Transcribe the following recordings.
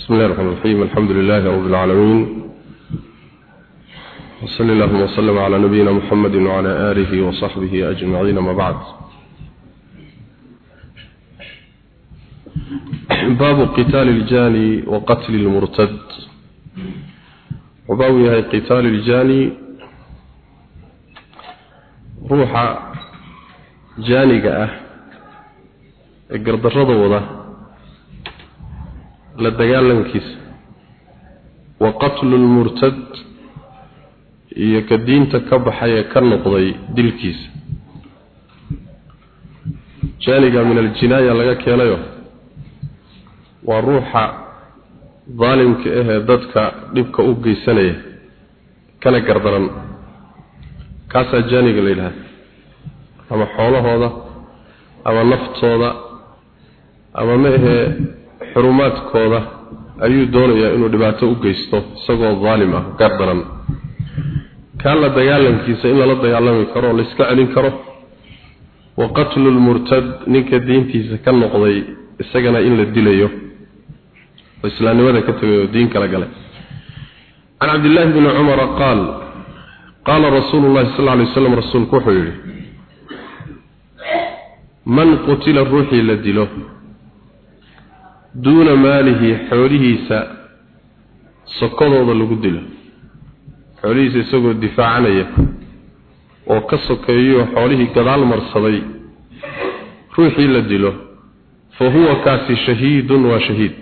بسم الله الرحمن الرحيم الحمد لله رب العالمين وصلى الله وسلم على نبينا محمد وعلى آله وصحبه أجمعين ما بعد باب قتال الجاني وقتل المرتد وباوي هي قتال الجاني روح جانيقة قردر وضع la dagaalankiisa. Wa qatlu lmurtad iyo ka diinta ka baxay ee ka noqday dilkiisa. Jaaniga min aljinaaya laga keenayo waa ruuxa daalimka ahee dadka dhibka u geysanaya kana gardaran. Kaasaa jaaniga la yidhaha ama xoolahooda ama naftooda ama ma ahee xurumaadkooda ayuu doonayaa inuu dhibaato u geysto isagoo daalim ah gardaran kaan la dagaalankiisa in lala dagaalami karo oo la iska celin karo wa qatlu lmurtad ninka diintiisa ka noqday isagana in la dilayo oo islaamnimada ka tegay oo diin kala galay. Can cabdillaahi bni cumara qaal qaala rasuulu llahi sal alay waslam rasuulku wuxuu yidhi man qutila ruuxii la dilo duuna maalihi xoolihiisa sokodooda lagu dilo. Xoolihiisa isagoo difaacanaya oo ka sokeeyo xoolihii gadaal marsaday ruuxii la dilo fa huwa kaasi shahiidun waa shahiid.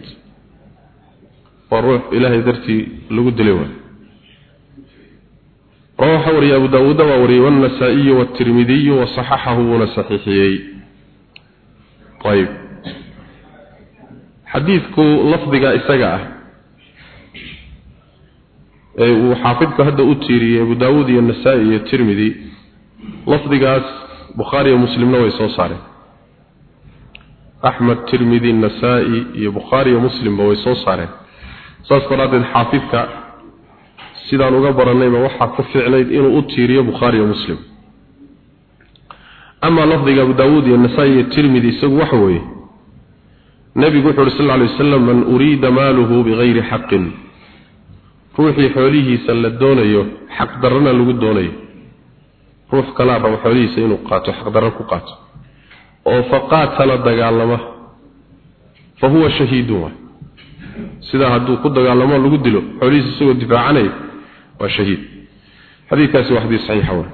Waa ruux ilaahay dartii lagu dilay waay. Rawaxa wariyay abu daawuuda waa wariyey wannasaa'iyu waatirmidiyu wasaxaxahu wuuna saxiixiyey xadiidku lafdiga isaga ah. Ee uu xaafidku hadda u tiiriyey abu daawuud iyo nasaa-i iyo tirmidi lafdigaas bukhaari iyo muslimna way soo saareen. Axmed tirmidi nasaa-i iyo bukhaari iyo muslimba way soo saareen. Saas daraaddeed xaafidka sidaan uga baranayba waxaa ku ficnayd inuu u tiiriyo bukhaari iyo muslim. Amaa lafdiga abu daawuud iyo nasaa-i iyo tirmidi isagu waxa weeye nabigu wuxuu uhi sal alay wasalam man uriida maaluhu bigayri xaqin. Ruuxii xoolihiisa la doonayo xaqdarrana lagu doonayo. Ruux kalaa rabo xoolihiisa inuu qaato xaqdarro ku qaato. Oo faqaatala dagaalama fa huwa shahiidun waay sidaa hadduu ku dagaalamo lagu dilo xoolihiisa isagoo difaacanaya waa shahiid. Xadiidkaasi waa xadiis saxiixa wey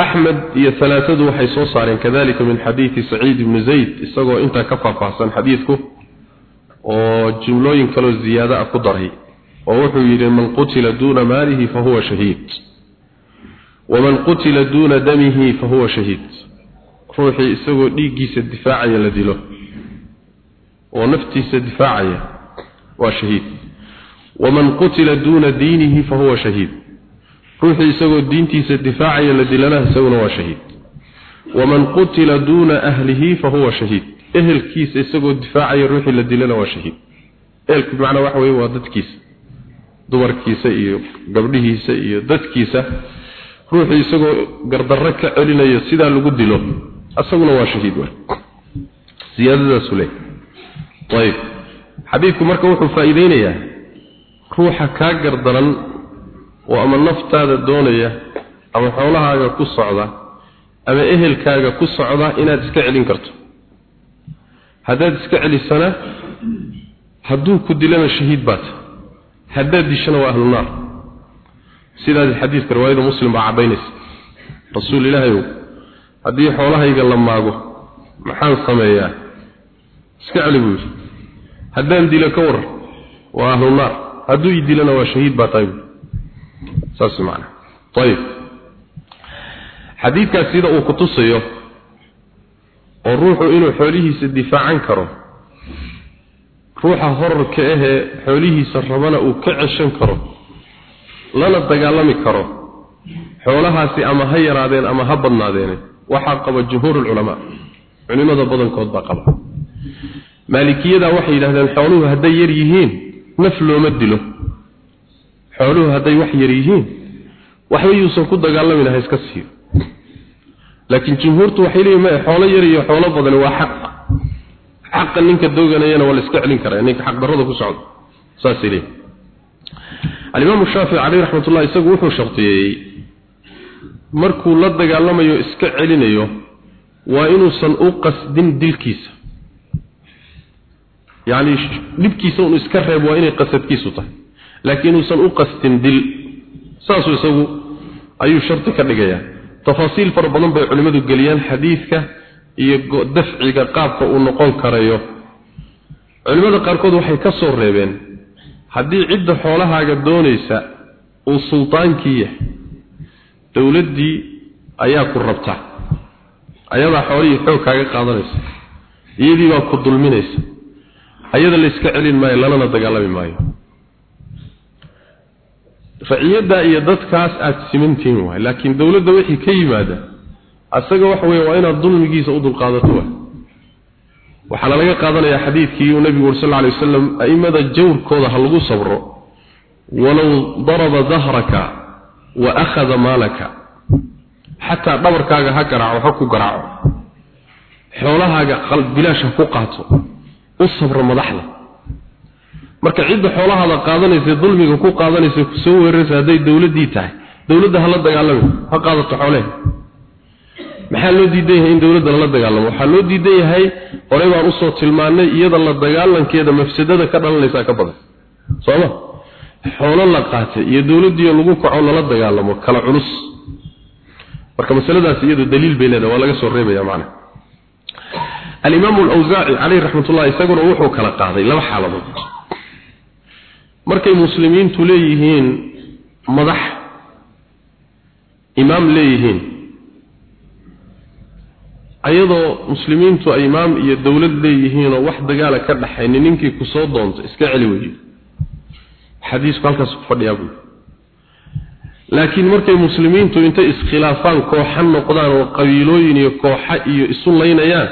أحمد iyo ثلاثadu waxay soo saareen kadalika min xadiisi Saciid ibn Zayd isagoo inta ka faahfaahsan xadiisku oo jumlooyin kale ziyaada ah ku daray oo wuxuu yiri man qutila duna malihi fa huwa shahid ومن قتل دون دمه فهو شهيد روحي isagoo dhiigiisa difaacaya la dilo oo naftiisa difaacaya waa shahiid ومن قتل دون دينه فهو شهيد ruuxii isagoo diintiisa difaacaya la dilana isaguna waa shahiid. waman qutila duuna ahlihi fa huwa shahiid. ehelkiisa isagoo difaacaya ruuxii la dilana waa shahiid. ehelku bimacnaa waxa weye waa dadkiisa. dumarkiisa iyo gabdhihiisa iyo dadkiisa. ruuxii isagoo gardarro ka celinayo sidaa lagu dilo isaguna waa shahiid w siyaadadaasu le ayib. Xadiidku marka wuxuu faa-iideynayaa ruuxa kaa gardaran oo ama naftaada doonaya ama xoolahaaga ku socda ama ehelkaaga ku socda inaad iska celin karto. Haddaad iska celisana hadduu ku dilana shahiid baata haddaad dishana waa ahlu naar. Sidaas xadiidka riwaayada muslim baa caddaynaysa. Rasuul ilaahayow haddii xoolahayga la maago maxaan sameeyaa? Iska celi buu yidhi. Haddaan dilo ka waran waa ahlu naar. Hadduu i dilana waa shahiid baa tahay buui saas macna. Ayib xadiidkaas sida uu ku tusayo oo ruuxu inuu xoolihiisa difaacan karo ruuxa horarka ahee xoolihiisa rabana uu ka ceshan karo lana dagaalami karo xoolahaasi ama ha yaraadeen ama ha badnaadeene waxaa qaba jumhuur ulculamaa culimada badankood baa qaba. Maalikiyada waxay yidhahdeen xooluhu hadday yar yihiin naf looma dilo xooluhu hadday wax yar yihiin waxba yuusan ku dagaalamin ha iska siiyo. Laakiin jumhuurtu waxay leeyihiin ma xoolo yar iyo xoolo badan waa xaq. Xaqa ninka doganayana waa la iska celin karaa ninka xaq darrada ku socdo saas ilay al-imam shaafi'i alayhi rahmatullah isagu wuxuu shartiyay markuu la dagaalamayo iska celinayo waa inuusan u qasdin dilkiisa. Yani dhibkiisa uu iska reebo waa inay qasadkiisu tahay laakiin inuusan u qasdin dil. Saasuu isagu ayuu sharti ka dhigayaa. Tafaasiil fara badan bay culimmadu geliyaan xadiidka iyo dafciga qaabka uu noqon karayo. Culimmada qaarkood waxay ka soo reebeen haddii cidda xoolahaaga doonaysa uu sultaankii yahay dowladdii ayaa ku rabta. Ayadaa xoolihii xoog kaaga qaadanaysa iyadii baa ku dulminaysa. Ayada la iska celin maayo lalana dagaalami maayo raciyadda iyo dadkaas aad simantihiin waay laakiin dowladda wixii ka yimaada asaga waxa weeye waa inaad dulmigiisa u dulqaadato waay. Waxaana laga qaadanayaa xadiidkii uu nabigu uri sal alay wasalam a'immada jawrkooda ha lagu sabro walow daraba dahraka wa akhada maalaka. Xataa dhabarkaaga ha garaaco ha ku garaaco. Xoolahaaga bilaash ha ku qaato. U sabro madaxda marka cidda xoolahaada qaadanaysa dulmiga ku qaadanaysa ku soo weeraraysa hadday dowladdii tahay dowladda hala dagaalami ha qaadato xoolaha maxaa loo diidan yahay in dowladda lala dagaalamo waxaa loo diidan yahay horey baan u soo tilmaannay iyada la dagaalankeeda mafsadada ka dhalanaysaa ka badan. Sooma xoolo la qaatay iyo dowladdiioo lagu kaco lala dagaalamo kala culus. Marka masaladaas iyadu daliil bay leedahay waa laga soo reebaya macna. Al-imam al-awza'i alayhi isaguna wuxuu kala qaaday laba xaaladood markay muslimiintu leeyihiin madax imaam leeyihiin. Ayadoo muslimiintu ay imaam iyo dowlad leeyihiin oo wax dagaala ka dhaxayni ninkii ku soo doonto iska celi weeyo xadiisku halkaas fadhiyaa buu laakiin markay muslimiintu intay iskhilaafaan kooxa noqdaan oo qabiilooyin iyo kooxa iyo isu laynayaan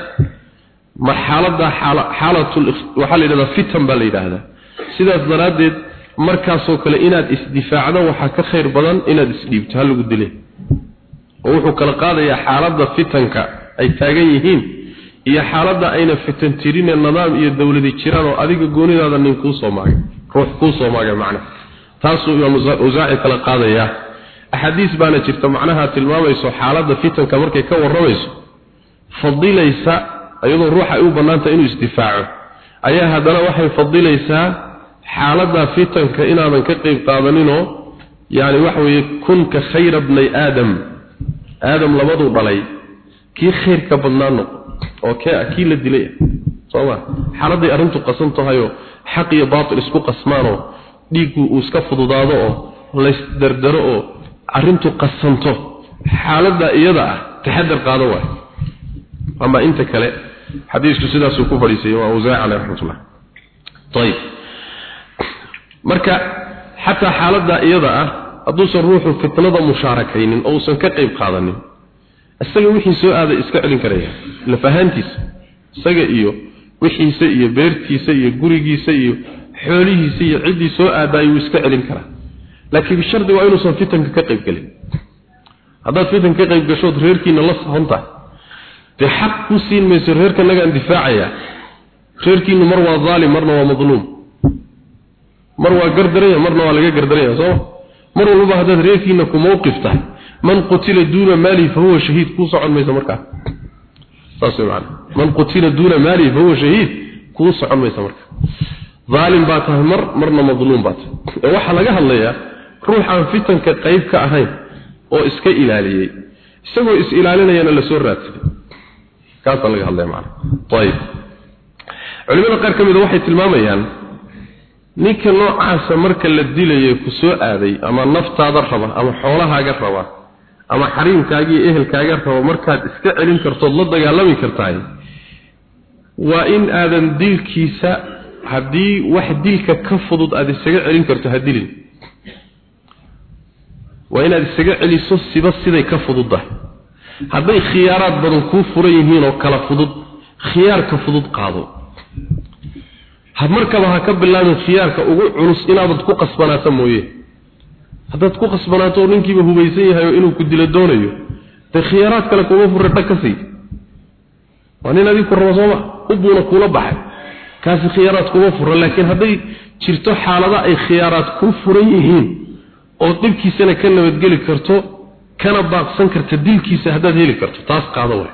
marxalada xaalatul waxaa la yidhahdaa fitan baa la yidhaahdaa sidaas daraaddeed markaasoo kale inaad isdifaacdo waxaa ka khayr badan inaad isdhiibto ha lagu dile oo wuxuu kala qaadayaa xaaladda fitanka ay taagan yihiin iyo xaaladda ayna fitan tirinee nidaam iyo dowladi jiraan oo adiga goonidaada nin kuu soo maagay ruux kuu soo maagay macna taasuu imaam awsaaci kala qaadayaa. Axaadiis baana jirta macnaha tilmaamayso xaaladda fitanka markay ka warramayso fadilaysa iyadoo ruuxa ay u bannaantahay inuu isdifaaco. Ayaa haddana waxay fadilaysaa xaaladda fitanka inaadan ka qayb qaadaninoo yani waxa weeye kunka khayra bnay aadam. Aadam labaduu dhalay. Kii khayrka badnaa noqo oo kee kii la dilay. Sooma xaaladday arrintu qasan tahayoo xaq iyo baatil isku qasmaanoo dhiiggu uu iska fududaado oo laysdardaro oo arrintu qasanto. Xaaladda iyada ah taxadar qaado waay. Ama inta kale xadiisku sidaasuu ku fadhiisay waa awsaaci caleyh raxmatullah ayib marka xataa xaaladda iyada ah hadduusan ruuxu fitnada mushaarakaynin oo uusan ka qayb qaadanin isaga wixii soo aaday iska celin karaya lafahaantiisa isaga iyo wixiisa iyo beertiisa iyo gurigiisa iyo xoolihiisa iyo ciddii soo aadaay wuu iska celin karaa. Laakiin shardi waa inuusan fitanka ka qayb gelin. Haddaad fitan ka qayb gashood reerkiina la sahon tahay dee xaq ku siin mayso reerka nagaan difaacayaa reerkiinu mar waa daalim marna waa madluum mar waa gardaraya marna waa laga gardaraya sooma mar walbaba haddaad reerkiina ku mawqif tahay man qutila duuna maalihi fa huwa shahiid kuu socon maysa markaa saas way macana man qutila duuna maalihi fa shahiid kuu socon maysa marka. Daalim baa tahay mar marna madluum baa tahay. Waxaa laga hadlayaa ruux aan fitanka qayb ka ahayn oo iska ilaaliyey. Isagoo is ilaalinayana la soo raadsaday kaasaa laga hadlaya macana ayib culimada qaar ka mida waxay tilmaamayaan ninka noocaasa marka la dilayo ku soo aaday ama naftaada raba ama xoolahaaga raba ama xariimkaaga ehelkaaga raba markaad iska celin kartood la dagaalami kartahay waa in aadan dilkiisa haddii wax dilka ka fudud aada isaga celin karto ha dilin. Waa inaad isaga celiso siba siday ka fududdahay hadday khiyaaraad badan kuu furan yihiin oo kala fudud khiyaarka fudud qaado markaba ha ka bilaabin khiyaarka ugu culus inaadad ku qasbanaato mooye. Haddaad ku qasbanaato ninkiiba hubaysan yahay oo inuu ku dilo doonayo. Dee khiyaaraad kale kuma furre dhag ka sii. Waa nin adigu rabo sooma ubuuna kula baxay. Kaasi khiyaaraad kuma fura laakiin hadday jirto xaalada ay khiyaaraad ku furan yihiin oo dhibkiisana ka nabadgeli karto kana baaqsan karta dilkiisa haddaad heli karto taas qaado way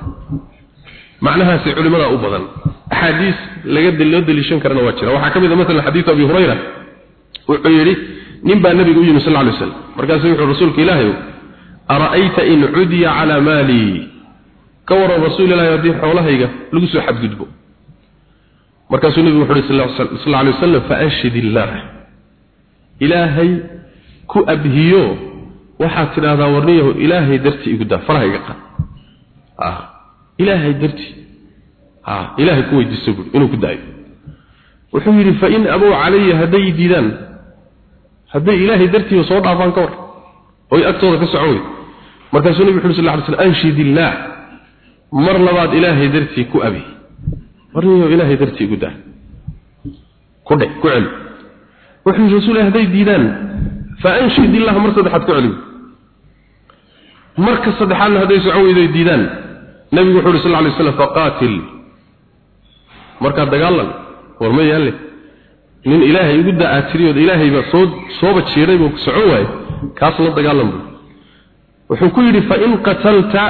macnahaasi culimada u badan axaadiis laga loo daliishan karana waa jira. Waxaa ka mid a maalan xadiidu abi hurayra wuxuu yidhi nin baa nabiga u yimi sal ly slam markaasuu wuxuu rasuulka ilaahay ara'ayta in cudiya calaa maalii ka waran rasuul ilahi haddii xoolahayga lagu soo xadgudbo. Markaasuu nebigu wuxu uhi sal lla alay wasalam faanshid illaah ilaahay ku abhiyo waxaad tidhaahdaa warniyahu ilaahay dartii igu daa faraha iga qaad ilaahay dartii ilaahay ku weydiiso buui inuu ku daayo. Wuxuu yidhi fain abow calaya hadday diidaan hadday ilaahay dartiiba soo dhaafaan ka war oy agtooda ka weyd markaasuu nebi wuxu uri sal ly slam anshid illaah mar labaad ilaahay dartii ku abi. Warniyo ilaahay dartii igu daa ku dhe ku celi. Wuxuu rasuul hadday diidaan fa anshid illah mar saddexaad ku celi. Marka saddexaadna hadday socon weydo diidaan. Nabigu wuxuu uhi sal lay markaa dagaalan war ma yaalle nin ilaahay igu da'aa tiriyood ilaahayba soo sooba jiiray buu socon waaye kaas la dagaalan buu. Wuxuu ku yidhi fain qatalta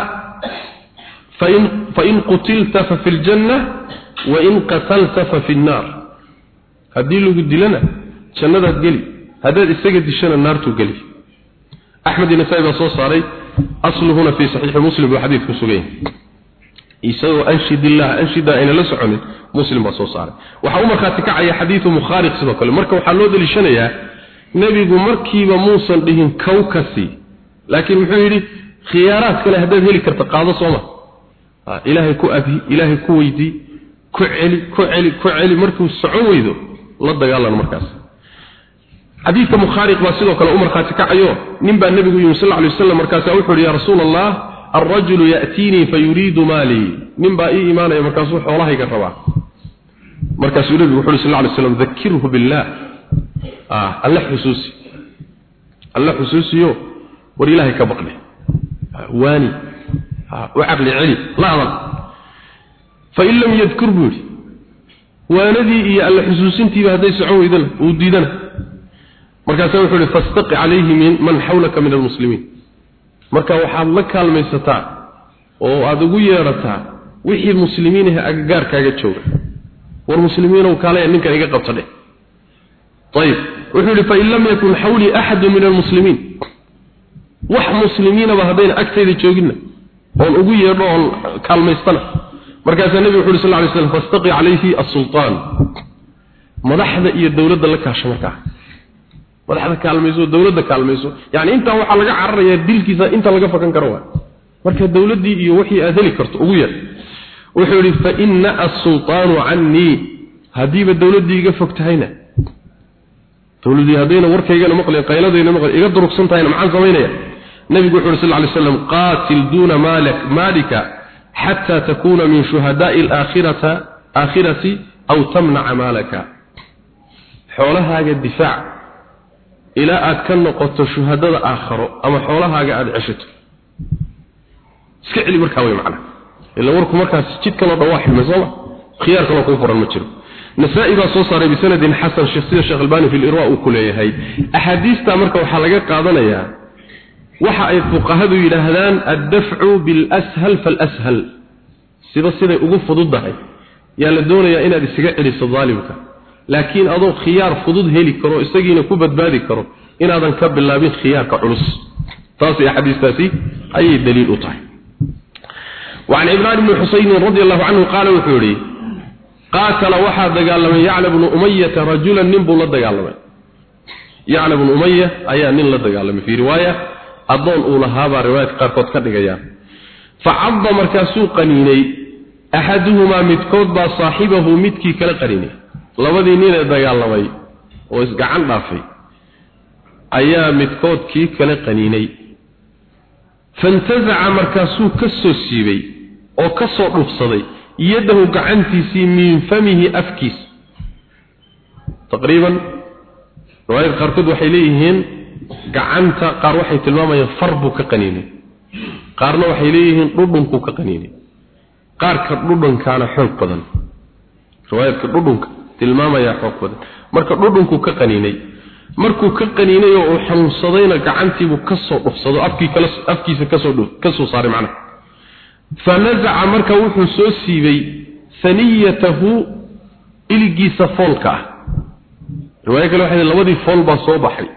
fain fain qutilta fa fi ljanna wain qatalta fa fi nnaar haddii lagu dilana jannadaad geli. Haddaad isaga dishana naartuu geli. Axmed iyo nasaa-i baa soo saaray asluhuna fii saxiixi muslim buu xadiidku sugan isagoo anshidillah anshida ayna la soconin muslim baa soo saaray. Waxaa u markhaati kacaya xadiidu mukhaariq sidoo kale. Marka waxaa loo daliishanayaa nebigu markiiba muusan dhihin kow ka sii laakiin muxuu yidhi khiyaaraad kale haddaad heli karta qaado sooma ilaahay ku abhi ilaahay ku weydii ku celi ku celi ku celi. Markuu socon weydo la dagaalan markaas. Xadiidka mukhaariq baa sidoo kale u markhaati kacayo nin baa nebigu yimi sal lla alay waslam markaasaa wuxuu yidhi yaa rasuula allah الرجل يأتيني فيريد مالي من بقى إيمانا مركزه حولها يقربا مركز النبي وحول صلى الله عليه وسلم ذكره بالله آه الله حسوسي الله حسوسي يو ور إلهي كبقني آه واني آه وعقل علي لا أظن فإن لم يذكر بولي واندي إيا الله حسوسين تيبا هدي سعوه إذن وديدنا مركز وحول فاستقع عليه من, من حولك من المسلمين marka waxaad la kaalmaysataa oo aada ugu yeerataa wixii muslimiin ah agagaarkaaga jooga. War muslimiinow kaalaya ninkan iga qabta dheh. Ayib wuxuu yidhi fain lam yakun xawlii axadu min almuslimiin. Wax muslimiinaba haddayna agtayda jooginna oon ugu yeedho oon kaalmaystana. Markaasaa nebigu wuxu uhi sal ly slam fastaqi calayhi assultaan. Madaxda iyo dowladda la kaasha markaa madaxda kaalmayso dawladda kaalmayso. Yani intaa waxaa laga cararayaa dilkiisa inta laga fakan karo waa. Marka dawladdii iyo wixii aad heli karto ugu yar. Wuxuu yidhi fa ina asultaanu cannii. Haddiiba dawladdii iga fog tahayna. Dawladdii haddayna warkaygana maqlin qayladayna maqlin iga durugsan tahayna maxaan samaynaya? Nabigu wuxu uhi sal ly slam qaatil duuna maalak maalika xataa takuuna min shuhadaai alaakhirata aakhirati aw tamnaca maalaka. Xoolahaaga difaac ilaa aad ka noqoto shuhadada aakharo ama xoolahaaga aada ceshato. Iska celi markaa wey macna ila warku markaas jid kaloo dhan waa xilmay sooma khiyaar kaloo kuu furan ma jiro. Nasaa-i baa soo saaray bisanadin xasan sheekh sida sheekh albani fi lirwa uu ku leeyahay. Axaadiistaa marka waxaa laga qaadanayaa waxa ay fuqahadu yidhaahdaan addafcu bilashal falashal. Sida siday ugu fududdahay yaa la doonayaa inaad isaga celiso daalimka laakiin adoo khiyaar fudud heli karo isagiina ku badbaadi karo inaadan ka bilaabin khiyaarka culus taas ee xadiistaasi ayay daliil u tahay وعن عمران بن حسين رضي الله عنه قال وحوري قاتل واحد دغالم يعلى بن أمية رجلا نبو لا دغالم يعلى بن أمية أي نين لا دغالم في رواية أظن أولها رواية قارقود كدغيا فعض مركاسو قنيني أحدهما متكود با صاحبه متكي كلا قريني labadii nin ee dagaalamay oo isgacan dhaafay ayaa midkood kii kale qaniinay. Fantazaca markaasuu ka soo siibay oo ka soo dhufsaday yadahu gacantiisii min famihi afkiis. Taqriiban riwaayad qaarkood waxay leeyihiin gacanta qaar waxay tilmaamayaan far buu ka qaniinay. Qaarna waxay leeyihiin dhudhunkuu ka qaniinay. Qaarka dhudhunkaana xoog badan. Riwaayadka dhudhunka tilmaamaya xoog badan marka dhudhunku ka qaniinay markuu ka qaniinay oo uu xanuunsadayna gacantiibuu ka soo dhufsado afkii kala afkiisa ka soo dhuf ka soo saaray macnaha. Fanazaca marka wuxuu soo siibay saniyatahu iligiisa foolka ah. Riwaayo kale waxay labadii fool baa soo baxay.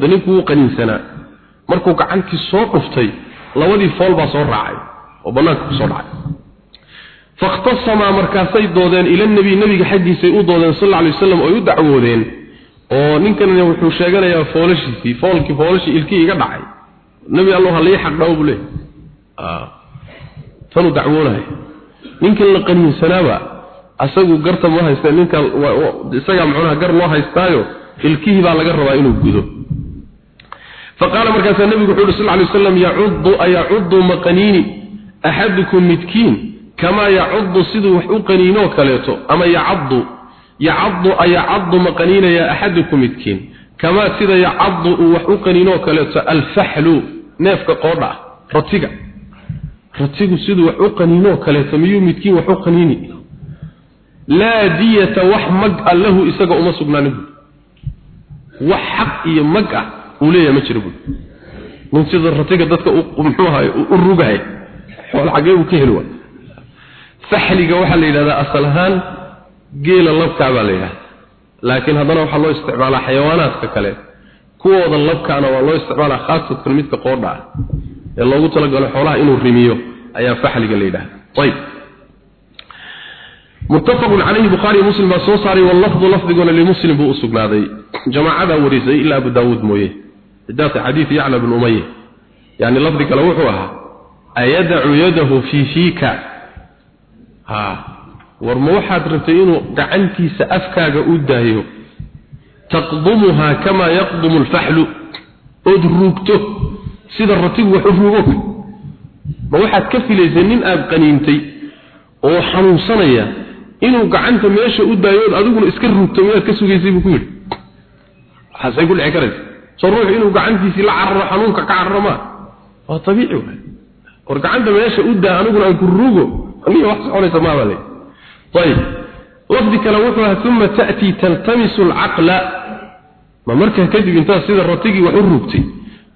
De ninkuu u qaniinsanaa. Markuu gacantii soo dhuftay labadii fool baa soo raacay. Oo bannaanka ku soo dhacay fakhtasamaa markaasay doodeen ila nebi nebiga xaggiisay u doodeen sal alla alay wasalam oy u dacwoodeen. Oo ninkanina wuxuu sheeganayaa foolashiisii foolkii foolashii ilkii iga dhacay. Nebi allo ha lii xaqdhawo buu leeyahy tanuu dacwoonahay. Ninkan la qaniinsanaaba asagu garta ma haysta ninka isagaa macnaha gar loo haystaayo ilkihii baa laga rabaa inuu gudo. Faqaala markaasaa nebigu wuxuu yidhi sal ly waslam yacudu ayacudu maqaniini axadukum midkiin kamaa yacudu siduu wax u qaniinoo kaleeto ama yacadu yacadu ayacadu maqaniinaya axadukum midkiin. Kamaa sida yacadu uu wax u qaniinoo kaleeto alfaxlu neefka qoodha ratiga. Ratigu siduu wax u qaniinoo kaleeto miyuu midkiin wax u qaniini? Laa diyata wax mag a lahu isaga uma sugnaanin buui wax xaq iyo mag ah uu leeyahay ma jiro buui nin sida ratiga dadka muxuu ahaay u rugahay. Xool xaggee uu ka heli waay faxliga waxaa la yidhahdaa asal ahaan geela labkaa baa la yidhahda laakiin haddana waxaa loo isticmaalaa xayawaanaadka kale kuwooda labkaana waa loo isticmaalaa khaasatan midka qoodha ah ee loogu talagalo xoolaha inuu rimiyo ayaa faxliga la yidhahda ayb متفق عليه البخاري ومسلم بصوصاري واللفظ لفظ قول لمسلم بو اسغناداي جماعه وريسي الا ابو داود مويه ذات حديث يعلى بن اميه يعني لفظ كلا وحوها ايدع يده في فيك ها ورما waxaad rabtay inuu gacantiisa afkaaga u daayo taqdumuha kama yaqdum al-fahl udrugto sida ratigu wax ruugo ma waxaad ka filaysay nin aad qaniintay oo xanuunsanaya inuu gacanta meesha u daayo adiguna iska ruugto miyaad ka sugaysay buu ku yidhi waxaasay ku dhici karaysa soo ruux inuu gacantiisii la cararo xanuunka ka cararo maa waa tabiici waay war gacanta meesha u daa aniguna aan ku ruugo aniga wax soconaysa maaba le ayib lafdi kale wuxuu ahaa uma ta'tii taltamisu alcaqla ma markaa kadib intaad sida ratigii wax u ruugtay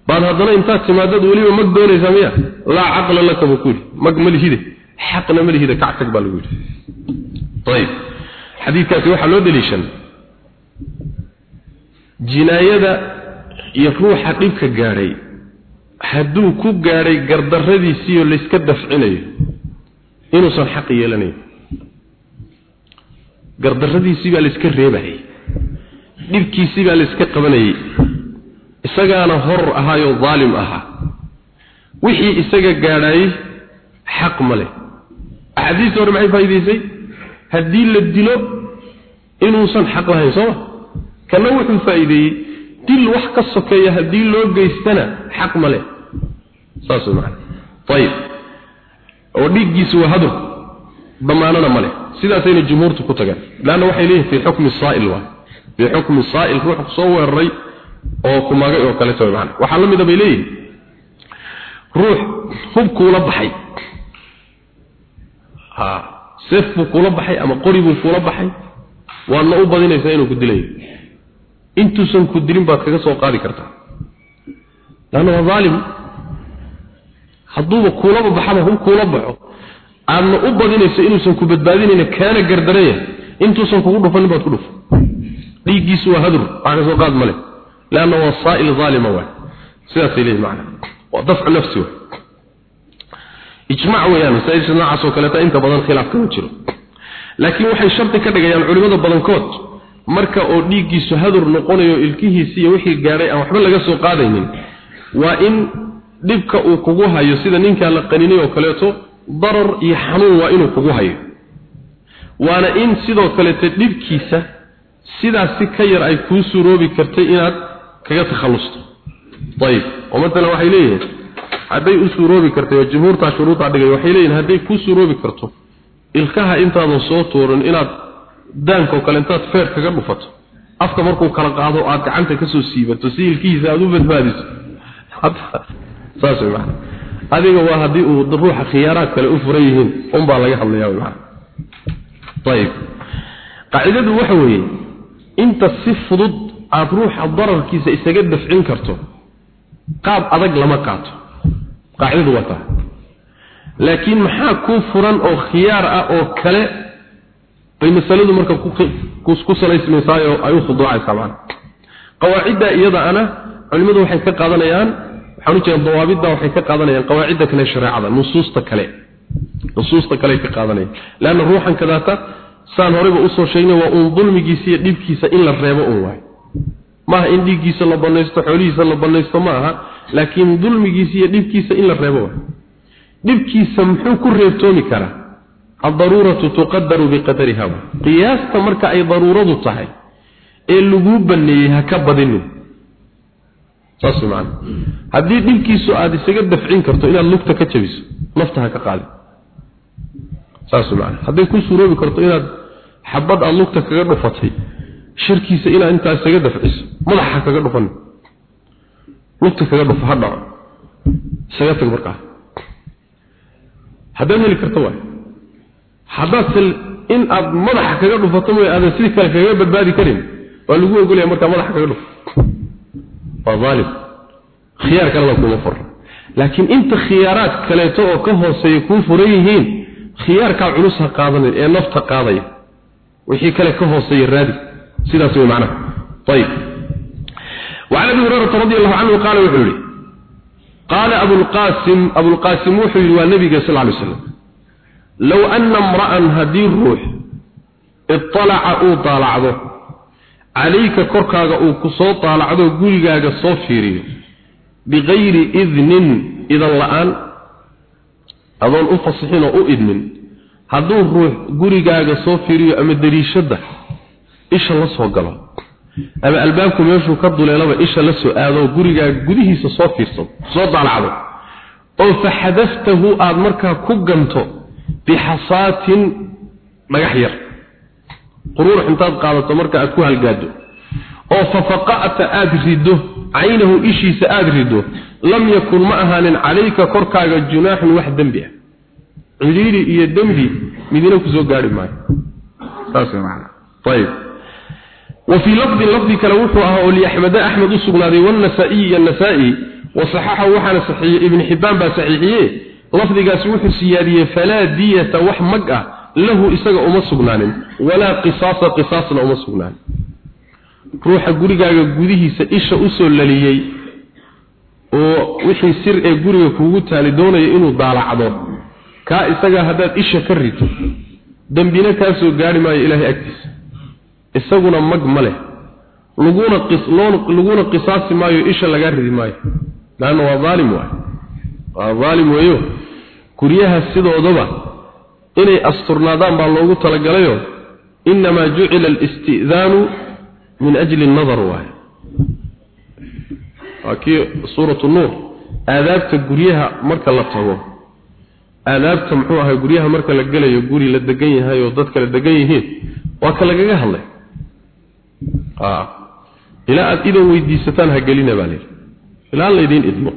baad haddana intaad timaadad weliba mag doonaysaa miya? Laa caqla laka yidhi. Mag malihide xaqna malihide kactag baa lagu yidhi. Ayib xadiidkaasi waxaa loo deliishan jinaayada iyo ruuxa dhibka gaadhay hadduu ku gaadhay gardarradiisiiyo layska dafcinayo inuusan xaq yeelanayn. Gardarradiisii baa layska reebayay dhibkiisii baa layska qabanayay. Isagaana horor ahaayoo daalim ahaa wixii isaga gaadhaayey xaq ma leh. Axaadiista hore maxay faa'idaysay haddii la dilo inuusan xaq lahayn sooma kana wuxuu faa'iideeyey dil wax ka sokeeya haddii loo geystana xaq ma leh. Saas way ayib oo dhiiggiisu waa hadur damaanana ma leh. Sidaasayna jumhuurtu ku tageen. Leanna waxay leeyihiin fii xukmi saa'il waay. Fii xukmi saa'il ruux soo weeraray oo kumagay oo kaleeto way macana waxaa la mida bay leeyihiin ruux hubkuula baxay. Ha seef buu kuula baxay ama qori buu kuula baxay? Waadna u badinaysaa inuu ku dilayo. Intuusan ku dilin baad kaga soo qaadi kartaa. Laanna waa daalim hadduuba kuulaba baxaba hub kuula baxo. Aadna u badinayso inuusan ku badbaadinayna kaana gardaraya. Intuusan kugu dhufanin baad ku dhufo dhiiggiisu waa hadur wax ka qaad male leanna waa saa'il daalima waay. Sidaasay leeyihiin macna. Waa dafcu nafsi waay. Ijmac weeyaan masaa'ilka noocaas oo kaleeta inta badan khilaaf kama jiro. Laakiin waxay sharti ka dhigayaan culimada badankood marka oo dhiiggiisu hadur noqonayo ilkihiisi iyo wixii gaadhay aan waxba laga soo qaadaynin waa in dhibka uu kugu hayo sida ninkaa la qaninay oo kaleeto darar iyo xanuun waa inuu kugu hayo. Waana in sidoo kaleeto dhibkiisa sidaas si ka yar ay kuu suroobi kartay inaad kaga takhallusto. Ayib. Oo matalan waxay leeyihiin hadday u suuroobi kartay oo jumhuurtaa shuruudaa dhigay waxay leeyihiin hadday kuu suuroobi karto ilkaha intaadan soo tuurin inaad daanka oo kale intaad feer kaga dhufato afka markuu kala qaado aad gacanta ka soo siibato si ilkihiisa aad u badbaadiso saas way macna adiga waa haddii uu ruuxa khiyaaraad kale u furan yihiin unbaa laga hadlayaa macana ayib qaacidadu waxa weeye inta si fudud aad ruuxa dararkiisa isaga dafcin karto qaab adag lama qaato. Qaacidadu waa taa laakiin maxaa kuu furan oo khiyaar ah oo kale bay masaladu marka ku salaysmaysaayoo ay u khuduucaysaa macana qawaacidda iyada ana culimmadu waxay ka qaadanayaan waxaan u jeeda dawaabidda waxay ka qaadanayaan qawaacidda kale shareecada nusuusta kale. Nusuusta kale ka qaadanayaan. Laana ruuxan kadaata saan horeyba u soo sheegnay waa uun dulmigiisa iyo dhibkiisa in la reebo un waay maaha in dhiiggiisa la banaysto xoolihiisa la banaysto ma aha laakiin dulmigiisa iyo dhibkiisa in la reebo waay dhibkiisa muxuu ku reebtoomi karaa? Addaruuratu tuqadaru biqadariha qiyaasta marka ay daruuradu tahay ee laguu baneeyey ha ka badinin saas haddii dhibkiisu aada isaga dafcin karto inaad lugta ka jabiso nafta ha ka qaadin saas hadday ku suuroobi karto inaad xabad aada lugta kaga dhufatay shirkiisa inaad intaa isaga dafciso madaxa kaga dhufan. Lugta kaga dhufo ha dhaco. Isaga tag markaa. Haddaad heli karto waay. Haddaad in aad madaxa kaga dhufato mooy aadan sidii kale kaga badbaadi karin waa lagu ogolaya markaa madaxa kaga dhufo waa aalim khiyaar kalena kuma fura laakiin inta khiyaaraad kaleeto oo ka hooseeya kuu furan yihiin khiyaarkaa culus ha qaadanin ee nafta qaadaya wixii kale ka hooseeya raadi sidaas wey macnaha ayib وعن ابي هريره رضي الله عنه قال وحوري قال ابو القاسم ابو القاسم وحوري والنبي صلى الله عليه وسلم لو ان امرا هدي الروح اطلع او calayka korkaaga uu ku soo daalacdoo gurigaaga soo fiiriyo bikayri idnin idan la'aan adoon u fasixin oo u idmin hadduu ruux gurigaaga soo fiiriyo ama dariishadda isha la soo galo ama albaabku meeshuu ka duleelaba isha la soo aadoo gurigaaga gudihiisa soo fiirsado soo daalacdo oo fa xadaftahu aada markaa ku ganto bixasaatin dhagax yar quruurux intaad qaadato marka aad ku halgaado oo fafaqa'ta aada riddo caynahu ishiisa aada riddo lam yakun ma ahaanin calayka korkaaga junaaxun wax dembi ah cidhiiri iyo dembi midina kusoo gaari maayo saas macana ayib وفي لفظ لفظ كلا وحوها ولأحمد أحمد السقنادي والنسائي النسائي وصححه وحنا صحيح ابن حبان با صحيحيه لفظ قاس وحو سيادية فلا دية وحمقة lahu isaga uma sugnaanin. Walaa qisaasa qisaasna uma sugnaanin. Ruuxa gurigaaga gudihiisa isha u soo laliyey oo wixii sir ee guriga kuugu taali doonaya inuu daalacdo kaa isagaa haddaad isha ka rito dembina kaasoo gaari maayo ilaahay agtiisa. Isaguna mag ma leh. Luguna laguna laguna qisaasi maayo isha lagaa ridi maayo. Laanna waa aalim waay. Waa aalim weeyo guryaha sidoodaba inay asturnaadaan baa loogu talagalayo inamaa jucila alisti'daanu min ajli annadar waay waa kii suuratu nuur aadaabta guryaha marka la tago aadaabta muxuu ahay guryaha marka la gelayo guri la degan yahay oo dadka la degan yihiin waa ka lagaga hadlay. Ilaa aad idan weydiisataan ha gelina baa leeyahay ilaa laydin idmo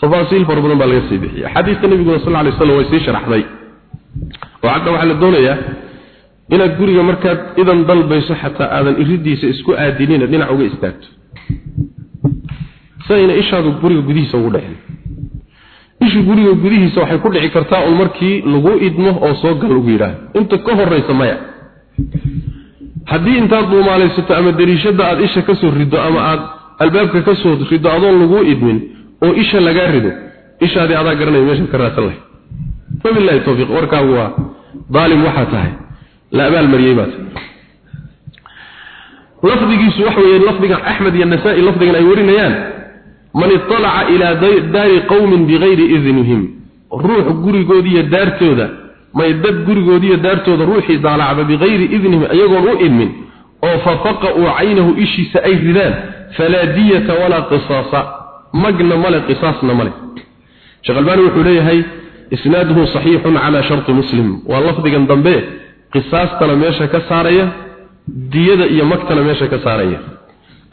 tafaasiil fara badan baa laga sii bixiyay xadiiska nabiguna sal alay wasallam way sii sharaxday oo hadda waxaa la doonayaa inaad guriga markaad idan dalbayso xataa aadan iridiisa isku aadinina dhinac uga istaagto. Sayna ishaadu guriga gudihiisa ugu dhicin. Ishu guriga gudihiisa waxay ku dhici kartaa un markii lagu idmo oo soo gal lagu yidhaahdo. Inta ka horraysa maya. Haddii intaad duumaalaysato ama dariishada aada isha ka soo riddo ama aad albaabka ka soo riddo adoon laguu idmin oo isha lagaa rido ishaadii adaa garanaya meeshaad ka raadsan lahay wabillahi tawfiiq. Warkaagu waa daalim waxaa tahay. La abaalmariyey baa lafdigiisu waxa weeye lafdigan axmed iyo nasaa-i lafdigan ay warinayaan man iطalaca ilaa daari qowmin bigayri idnihim ruux gurigoodiiyo daartooda may dad gurigoodiiyo daartooda ruuxii daalacda bigayri idnihim iyagoon u idmin oo fafaqa'uu caynahu ishiisa ay ridaan falaa diyata walaa qisaasa. Magna male qisaasna male sheekh albaani wuxuu leeyahay isnaaduhu saxiixun calaa sharti muslim. Waa lafdigan dambe qisaastana meesha ka saaraya diyada iyo magtana meesha ka saaraya.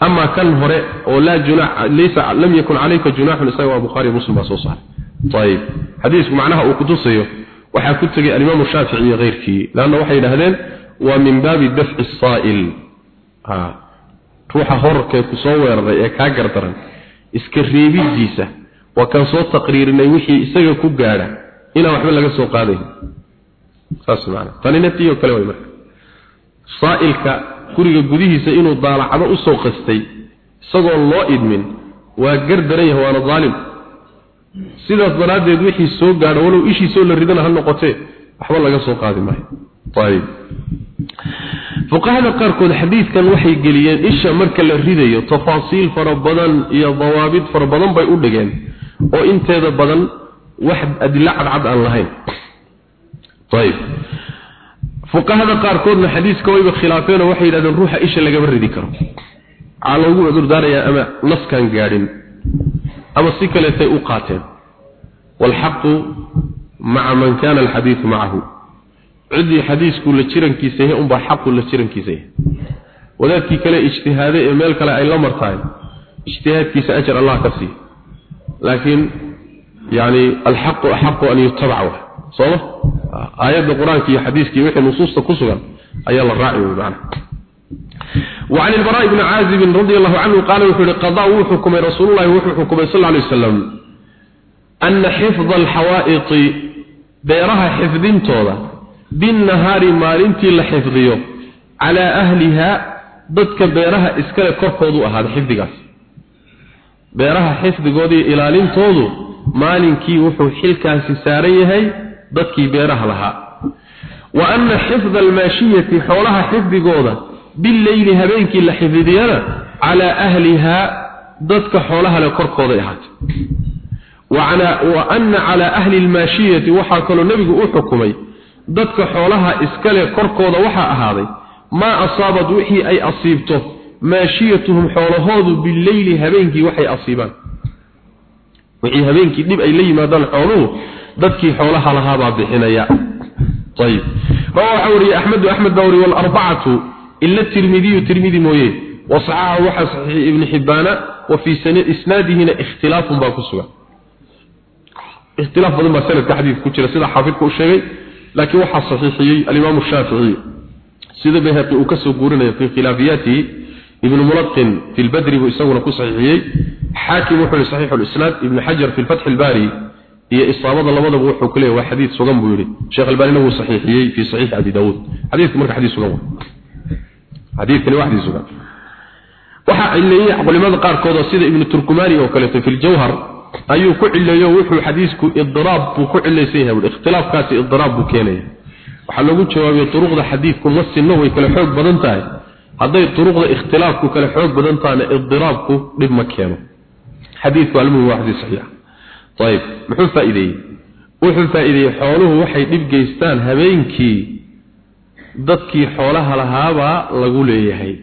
Ama kan hore oo laa junaax laysa lam yakun calayka junaaxun isaga waa bukhaari muslim baa soo saaray. Ayib xadiisku macnaha uu ku tusayo waxaa ku tegay alimaamu shaafici iyo keyrkii. Laanna waxay yidhaahdeen waa min baabi dafci saa'il. Ruuxa horarkee ku soo weeraray ee kaa gardaran iska reebidiisa. Waa kan soo taqriirinay wixii isaga ku gaadha inaan waxba laga soo qaadayn. Saas macnaa tanina tiyo kale way marka. Saa'ilka guriga gudihiisa inuu daalacado u soo qastay isagoo loo idmin waa gardaran yahay waana daalim sidaas daraaddeed wixii soo gaadho walow ishiisoo la ridana ha noqotee waxba laga soo qaadi maayo. Ayib fuqahada qaarkood xadiidkan waxay geliyeen isha marka la ridayo tafaasiil fara badan iyo dawaabid fara badan bay u dhigeen oo inteeda badan wax adilo cadcad aan lahayn. Ayib fuqahada qaarkoodna xadiiska wayba khilaafeenoo waxay yidhahdeen ruuxa isha lagama ridi karo. Waxaa loogu cudurdaarayaa ama naskaan gaadhin ama si kaleetay u qaateen. Waalxaqu maca man kana alxadiidu macahu. Ciddii xadiisku la jirankiisa yahay unbaa xaqu la jirankiisa yahay. Wadaadkii kale ijtihaade ee meel kale ay la martahay ijtihaadkiisa ajar allah ka siiya laakiin yani alxaqu axaqu an yutabac sooma aayadda qur-aanka iyo xadiiska iyo wixii nusuusta ku sugan ayaa la raaci wey macana وعن البراء بن عازب رضي الله عنه قال وحول قضاء وحكم رسول الله وحكم صلى الله عليه وسلم أن حفظ الحوائط بيرها حفظين توضا بالنهار مالنتي لحفظيه على أهلها ضدك بيرها إسكال كركوضو هذا حفظك بيرها حفظقودي إلى maalinkii wuxuu xilkaasi saaran yahay dadkii beeraha lahaa. Wa anna xifda almaashiyati xoolaha xifdigooda billeyli habeenkii la xifdiyana calaa ahlihaa dadka xoolaha le korkooday ahaatay wa anna calaa ahli lmaashiyati waxaa kaloo nebigu u xukumay dadka xoolaha iskale korkooda waxaa ahaaday maa asaabad wixii ay asiibto maashiyatuhum xoolahoodu bileyli habeenkii waxay asiibaan wixii habeenkii dhib ay la yimaadaan xooluhu dadkii xoolaha lahaa baa bixinaya. Ayib rawaa wariyay axmed axmed bawri wal arba'atu illa tirmidhi tirmidhi mooye. Wa sahaha wa sahih ibn hibana wa fi sanad isnadihina ikhtilafun ba kusuga ikhtilaf badan ba sanad ka ku jira sida xafid ku sheegay laakiin waxa sahihiyay al-imam sida bayhaqi uu ka soo guurinay fi khilafiyatihi ابن ملقن في البدر ويسونا كصحيحي حاكم وحل صحيح الإسناد ابن حجر في الفتح الباري هي إصابة الله ماذا بوحو كله وحديث سوغن بيوري شيخ الباني هو صحيحي في صحيح أبي داود حديث مرك حديث سوغن حديث كان واحد سوغن وحا إليه أقول لماذا قال كوضا سيدة ابن التركماني وكالته في الجوهر ayuu ku cileeyo wuxuu xadiisku idraab buu ku cileysay yahay ikhtilaafkaasi idraab buu keenay waxa lagu jawaabay turuqda xadiisku masino way kala xoog badan tahay hadday duruqda ikhtilaafku kale xoog badan tahana idiraabku dhib ma keeno. Xadiidku almuhi waa xadiis saxiix muxuu faa-iideeyey? Wuxuu faa-iideeyey xooluhu waxay dhib geystaan habeenkii dadkii xoolaha lahaabaa lagu leeyahay.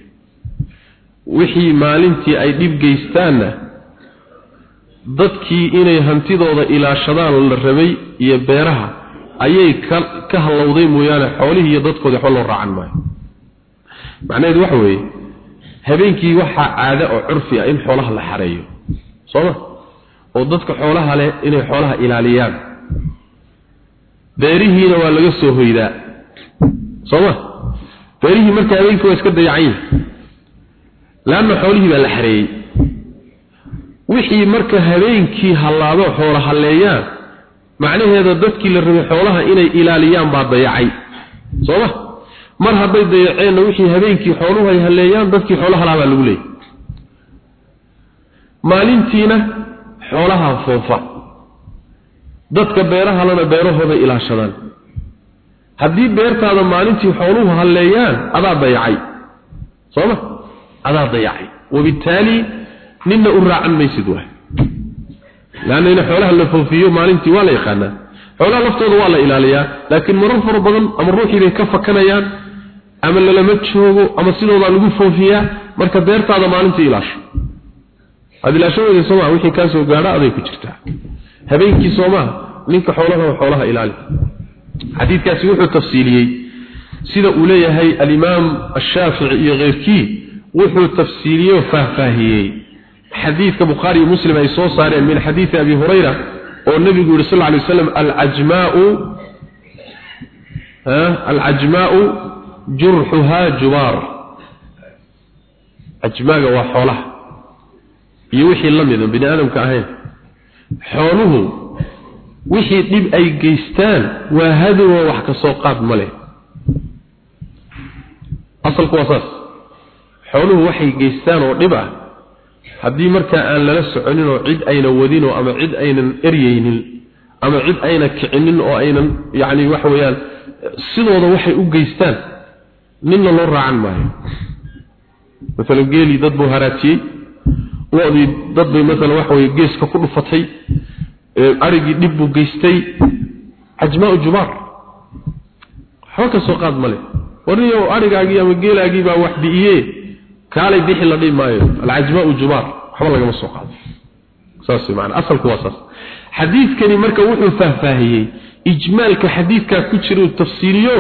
Wixii maalintii ay dhib geystaanna dadkii inay hantidooda ilaashadaan la rabay iyo beeraha ayay ka ka hallowday mooyaane xoolihii iyo dadkoodi waxba loo raacan maayo macnaheedu waxa weeye habeenkii waxaa caado oo curfi ah in xoolaha la xareeyo sooma? oo dadka xoolaha leh inay xoolaha ilaaliyaan. Beerihiina waa laga soo hoydaa sooma? Beerihii marka habeenkii waa iska dayacayn laanna xoolihii baa la xareeyey. Wixii marka habeenkii hallaabo xoolo halleeyaan macnaheeda dadkii la rabay xoolaha inay ilaaliyaan baa dayacay sooma mar hadday dayaceenna wixii habeenkii xooluhu ay halleeyaan dadkii xoolaha lahaa baa lagu leeyay. Maalintiina xoolaha foofa. Dadka beeraha lana beerahooda ilaashadaan. Haddii beertaada maalintii xooluhu halleeyaan adaa dayacay. Sooma? Adaa dayacay. Wabittaali ninna u raacan maysid waay. Laanna in xoolaha la foofiyo maalintii waa la yaqaanaa. Xoolaha laftooda waa la ilaaliyaa laakiin marar fara badan ama ruuxii bay ka fakanayaan ama lalama joogo ama sidoodaa lagu foofiyaa marka beertaada maalintii ilaasho. Aada ilaashadooda soomaa wixii kaa soo aday ku jirtaa. Habeenkii soomaa ninka xoolaha xoolaha ilaali. Xadiidkaasi wuxuu tafsiiliyey sida uu leeyahay alimaam ashaafici iyo keyrkii wuxuu tafsiiliyey oo faahfaahiyey. Xadiidka bukhaari iyo muslim ay soo saareen min xadiidi abi hurayra oo nabigu sallallahu alayhi wasallam al-ajma'u ha jurhuha jubar ajmaaga waa xoolaha. Iyo wixii la mid ah bini aadamka ahayn. Xooluhu wixii dhib ay geystaan waa hadowa wax ka soo qaad ma leh. Asalku waa saas. Xooluhu waxay geystaan oo dhib ah. Haddii markaa aan lala soconin oo cid ayna wadin oo ama cid aynan eryeynin ama cid ayna kicinin oo aynan yacni waxa weeyaan sidooda waxay u geystaan ninna loo raacan maayo. Maalan geelii dad buu haraajiyey lo-dii dad bay maalan waxa weye geeska ku dhufatay arigii dhib buu geystay cajmaa jubaar waxba ka soo qaad male. Warniyo arigaagii ama geelaagii baa wax bi'iye kaalay bixi la dhihi maayo. Alcajmaa jubaar waxba lagama soo qaado saas maana asalku waa saas. Xadiidkani marka wuxuu faahfaahiyey ijmaalka xadiidkaa ku jira uu tafsiiriyo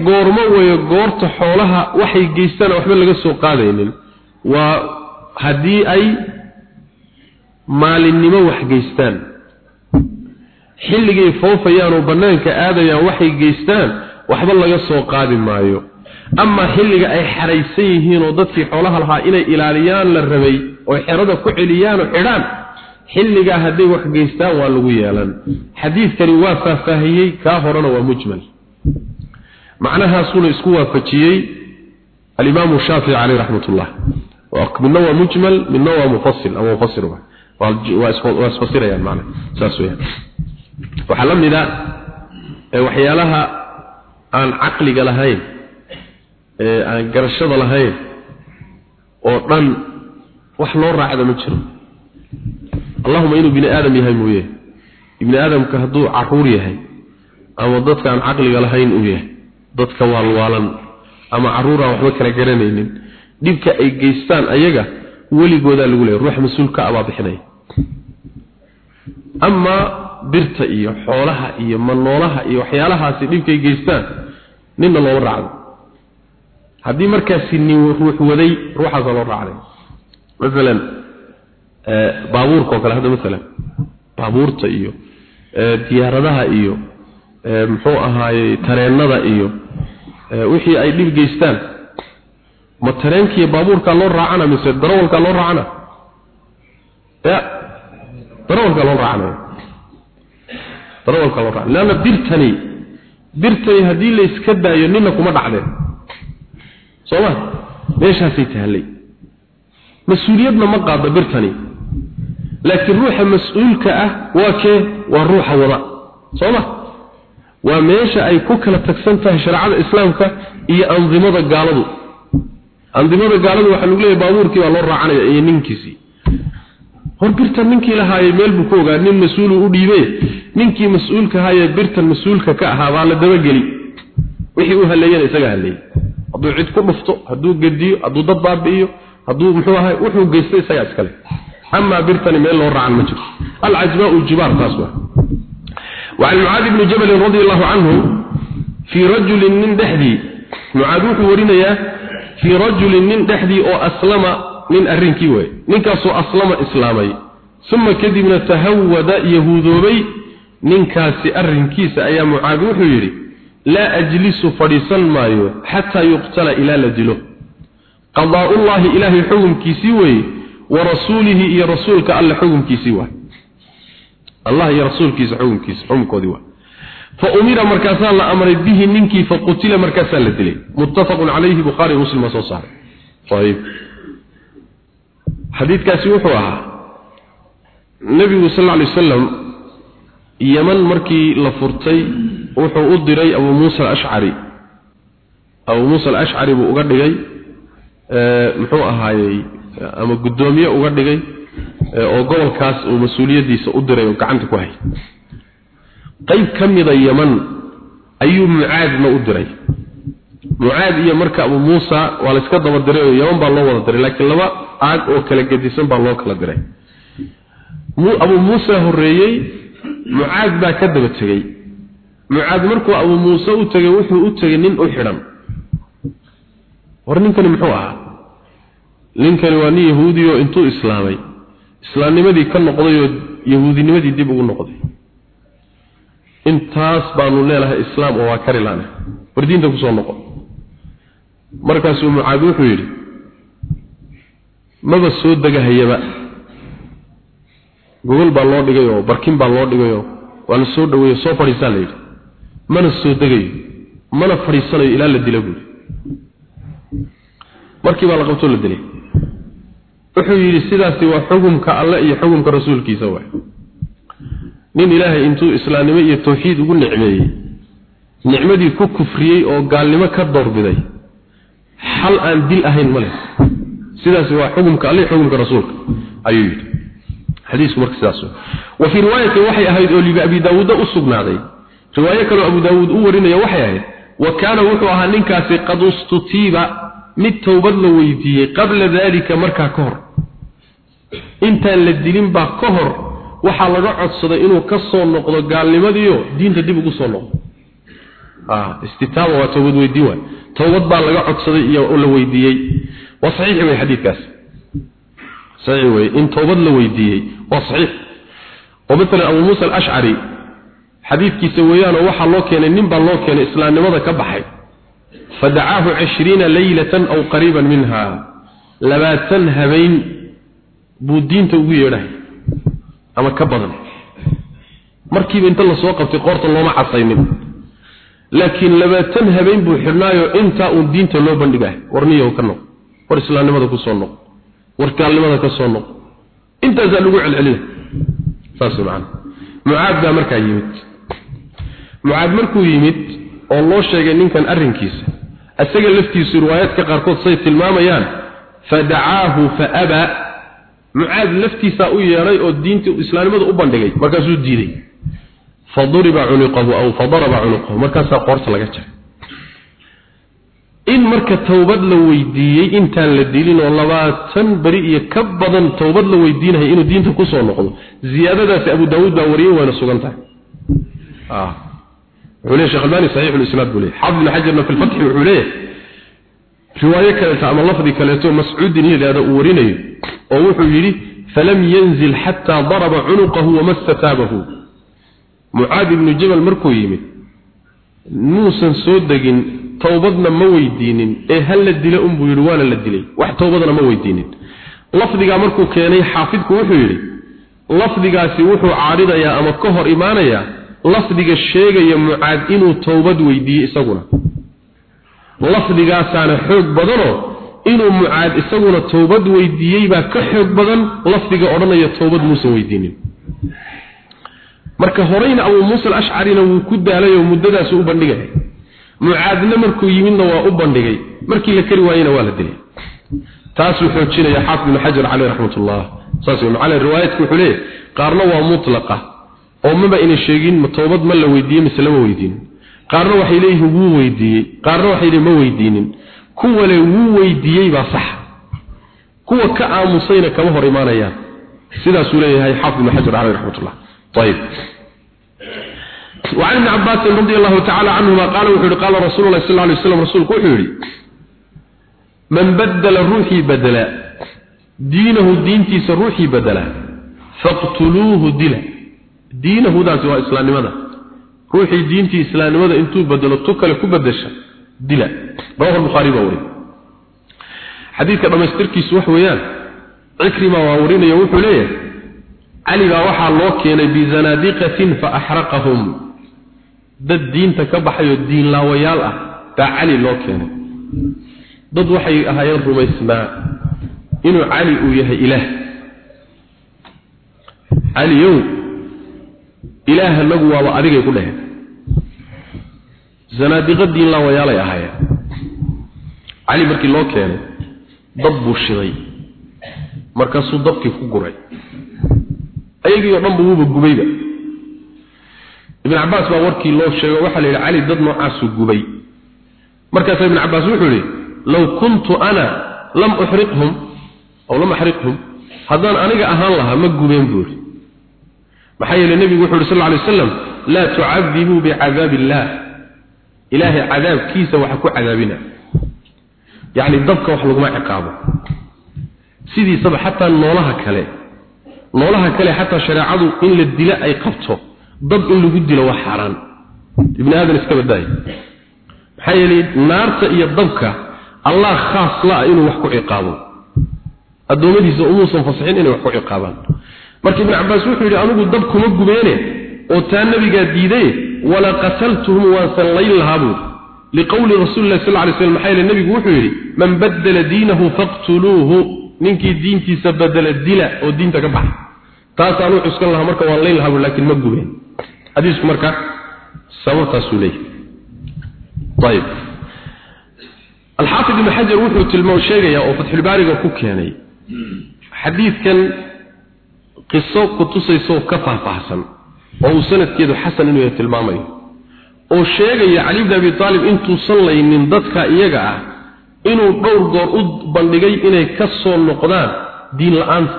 goormo weeye goorta xoolaha waxay geystaan waxba laga soo qaadaynin. Waa haddii ay maalinimo wax geystaan. Xilligay foofayaan oo bannaanka aadayaan waxay geystaan waxba laga soo qaadi maayo. Ama xilliga ay xaraysan yihiin oo dadkii xoolaha lahaa inay ilaaliyaan la rabay oo xerada ku celiyaan oo xidhaan xilligaa hadday wax geystaan waa lagu yeelan. Xadiidkani waa faahfaahiyey kaa horena waa mujmal macnahaasuuna isku waafajiyey alimaamu shaafici caleyh raxmatullah. Midna waa mujmal midna waa mufasil ama mufasir waa isfasirayaan macna saas weeyaan. Waxaa la mid a waxyaalaha aan caqliga lahayn aan garashada lahayn oo dhan wax loo raacda ma jiro allahuma inuu bini aadam yahay mooye. Ibni aadamka hadduu carruur yahay ama dadka aan caqliga lahayn uu yahay dadka waalwaalan ama caruuraan waxba kala garanaynin. Dhibka ay geystaan ayaga weligoodaa lagu leeya ruux mas'uulka abaa bixinaya ama birta iyo xoolaha iyo manoolaha iyo waxyaalahaasi dhibkay geystaan ninna looma raacdo haddii markaasi nin ruux waday ruuxaasa loo raacday maalan baabuurka oo kale hadda maalan baabuurta iyo diyaaradaha iyo muxuu ahaayey tareennada iyo wixii ay dhib geystaan. Ma tareenkiiyo baabuurkaa loo raacana mise darawalkaa loo raacana? Ya darawalkaa loo raacanaya darawalkaa loo raacana. Leanna birtani birtani haddii la iska daayo nina kuma dhacdeen soo ma meeshaasay taallay. Mas'uuliyadna ma qaado birtani. Laakiin ruuxa mas'uulka ah waa kee? Waa ruuxa wada. Soo ma waa meesha ay ku kala tagsan tahay shareecada islaamka iyo andimada gaaladu. Andimada gaaladu waxaa lagu leeyahay baabuurkii baa loo raacanaya iyo ninkiisii hor birtan ninkii lahaayey meel buu ku ogaa nin mas'uulu u dhiibee. Ninkii mas'uulka ahaayee birtan mas'uulka ka ahaa baa la dabageli. Wixii u haleeyana isaga haleeyey. Hadduu cid ku dhufto hadduu gediyo hadduu dad baabi'iyo hadduu muxuu ahay wuxuu geystay isagaa iskale amaa birtani meel loo raacan ma jiro. Alcajmaau jibaar taas waa وعن معاذ بن جبل رضي الله عنه في رجل من دحدي معاذ ورينيا في رجل من دحدي او اسلم من ارنكي وي نينكاسو اسلم اسلامي ثم كدبنا تهود يهودوبي نينكاسي ارنكيس ايا معاذ وحو يري لا اجلس فريسا مايو حتى يقتل الى لدلو قضاء الله الهي حكم كيسي وي ورسوله يا رسولك الله حكم كيسي وي الله يا رسول كيس حكم كيس حكم كودي فأمر مركزا لا أمر به منك فقتل مركزا لدلي متفق عليه بخاري ومسلم وصحيح طيب حديث كاسي وحوها النبي صلى الله عليه وسلم يمن مركي لفرتي وحو أدري أبو موسى الأشعري أبو موسى الأشعري بأغدقي محو أهاي أما قدومية أغدقي oo gobolkaas uu mas'uuliyadiisa u diray oo gacanta ku hay qayb ka mida yaman ayuu mucaadna u diray. Mucaad iyo marka abu muusa waa la iska daba diray oo yaman baa loo wada diray laakiin laba aag oo kala gedisan baa loo kala diray. Abu muusa horeeyey mucaad baa ka daba tegey. Mucaad markuu abu muuse u tegay wuxuu u tegay nin u xidhan. War ninkani muxuu ahaa? Ninkani waa nin yahuudiyo intuu islaamay islaamnimadii ka noqday oo yahuudinimadii dib ugu noqday. Intaas baanu leelahay islaam oo waa kari laana war diinta ku soo noqon. Markaasuu mucaad wuxuu yidhi maba soo degahayaba. Gogol baa loo dhigay oo barkin baa loo dhigay oo waa la soo dhaweeyo soo fadhiisaa la yidhi. Mana soo degayo. Mana fadhiisanayo ilaa la dila buuri markii baa la qabtoo la dilay wuxuu yidhi sidaasi waa xukumka alle iyo xukumka rasuulkiisa waay. Nin ilaahay intuu islaamnimo iyo tawxiid ugu nicmeeyey nicmadii ku kufriyey oo gaalnimo ka doorbiday xal aan dil ahayn ma leh. Sidaasi waa xukumka alle xukumka rasuulka ayuu yidhi. Xadiisku marka sidaas wa fii riwaayati waxay ahayd oo libi abi daawuud u sugnaaday. Riwaayo kaloo abu daawuud u warinaya waxay ahayd wa kaana wuxuu ahaa ninkaasi qad ustutiiba mid towbad la weydiiyey qabla dalika markaa ka hor intaan la dilin baa ka hor waxaa laga codsaday inuu ka soo noqdo gaalnimadiiyo diinta dib ugu soo noqdo. Istitaaba waa towbad weydiin waay. Towbad baa laga codsaday iyo la weydiiyey waa saxiix wey xadiidkaas. Saxiix wey in towbad la weydiiyey waa saxiix. Oo maalan abu muusa alashcari xadiidkiisa weeyaanoo waxaa loo keenay nin baa loo keenay islaamnimada ka baxay. Fadacaahu cishriina leylatan aw qariiban minha labaatan habeen buu diinta ugu yeedhahay ama ka badan. Markiiba inta la soo qabtay qoorta looma casaynin. Laakiin labaatan habeen buu xidhnaayo intaa uun diinta loo bandhigahay warniyow ka noq war islaamnimada ku soo noq war gaalnimada ka soo noq. Intaasaa lagu celceliya saas macana mucaad baa markaa yimid. Mucaad markuu yimid oo loo sheegay ninkan arrinkiisa isaga laftiisu riwaayaadka qaarkood say tilmaamayaan fadacaahu faabaa mucaad laftiisaa u yeedhay oo diinta islaamnimada u bandhigay markaasuu diiday. Faduriba cunuqahu aw fadaraba cunuqahu markaasaa qoorta laga jaray. In marka towbad la weydiiyey intaan la dilin oo labaatan beri iyo ka badan towbad la weydiinahay inuu diinta ku soo noqdo ziyaadadaasi abu daawuud baa wariyey wayna sugan tahay. Wuxuu leeyahy sheekh albani saxiix ulisnaad buu leeyahy xaafid ibn xajarna fi lfatxi wuxuu leeyahay riwaayo kaleeto ama lafdi kaleeto mascuudin yidhaahda uu warinayo oo wuxuu yidhi falam yanzil xataa daraba cunuqahu wamassa taabahu. Mucaad ibnu jabal markuu yimid muusan soo degin towbadna ma weydiinin. Ee hal la dila unbuu yidhi waana la dilay. Wax towbadna ma weydiinin. Lafdigaa markuu keenay xaafidku wuxuu yidhi lafdigaasi wuxuu caaridayaa ama ka hor imaanayaa lafdiga sheegaya mucaad inuu towbad weydiiyey isaguna. Lafdigaasaana xoog badanoo inuu mucaad isaguna towbad weydiiyey baa ka xoog badan lafdiga odhanaya towbad muusan weydiinin. Marka horeyna abuu muusa alashcarina wuu ku daalay oo muddadaasu u bandhigay. Mucaadna markuu yimidna waa u bandhigay. Markii la kari waayena waa la dilay. Taasuu xoojinaya xaafid ibnu xajar caleyh raxmatullah. Saas macala riwaayadku wuxuu leeyahy qaarna waa mutlaqa oo maba ina sheegin ma toobad ma la weydiiyey mise lama weydiinin. Qaarna waxay leeyihiin wuu weydiiyey qaarna waxay leeyihiin ma weydiinin kuwale wuu weydiiyey baa sax kuwa ka aamusayna kama hor imaanayaan sidaasuu leeyahay xaafid ibnu xajar caleyh raxmatullah ayib وعن ابن عباس رضي الله تعالى عنهما قال وحيد قال رسول الله صلى الله عليه وسلم رسولك وحيد من بدل روحي بدلا دينه دينتي سروحي بدلا فاقتلوه دلا دينه ذات وإسلام لماذا روحي دينتي إسلام لماذا انتو بدلوا dila. Rawahu buhaari baa wariy xadiidka dhamaystirkiisu wax weeyaan cikrima waa warinayo wuxuu leeyahay cali baa waxaa loo keenay bizanaadiqatin fa axraqahum. Dad diinta ka baxayoo diinlaawayaal ah taa cali loo keenay. Dad waxay ahaayeen rumaysnaa inuu cali uu yahay ilaah. Caliyow ilaah nagu waaba adigay ku dhaheen zanaadiqo diin laawayaalay ahaayeen. Cali markii loo keenay dab buu shiday. Markaasuu dabkii ku guray. Ayagii oo dhan bu wuuba gubayba ibn cabaas baa warkii loo sheego waxaa la yidhi cali dad noocaasuu gubay. Markaasaa ibn cabaas wuxuu yidhi low kuntu ana lam uxriqhum aw lam axriqhum haddaan aniga ahaan lahaa ma gubeen buu yidhi. Maxaa yeele nebigu wuxu yhi sal lla alay waslam laa tucadibuu bicadaabi illaah ilaahay cadaabkiisa waxa ku cadaabina. Yacni dabka wax laguma ciqaabo. Sidiisaba xataa noolaha kale noolaha kale xataa shareecadu in la dilo ay qabto dab in lagu dilo waa xaaraan. Ibni aadan iska badaayo maxaa yeelay naarta iyo dabka allah khaas la-a inuu wax ku ciqaabo. Addoommadiisa umuusan fasixin inay wax ku ciqaabaan. Marka ibnu cabbaas wuxuu yidhi anigu dab kuma gubeene oo taa nabigaa diiday wala qataltuhum waasan layn lahaa buuri liqowli rasuuli lah sal lay slam maxaa yeele nebigu wuxuu yidhi man baddala diinahu faqtuluuhu ninkii diintiisa badela dila oo diinta ka baxa taasaan u cuskan lahaa marka waan layn lahaa buuri lakiin ma gubeen. Xadiisku marka sababtaasuu leeyahy ayib. Alxaafid ibn xajar wuxuu tilmaam sheegayaa oo fatxulbaariga ku oo uu sanadkeedu xasan inuu tilmaamayo oo sheegaya cali bn abi aalib intuusan laynin dadka iyaga ah inuu dhowr goor u bandhigay inay ka soo noqdaan diin la'aanta.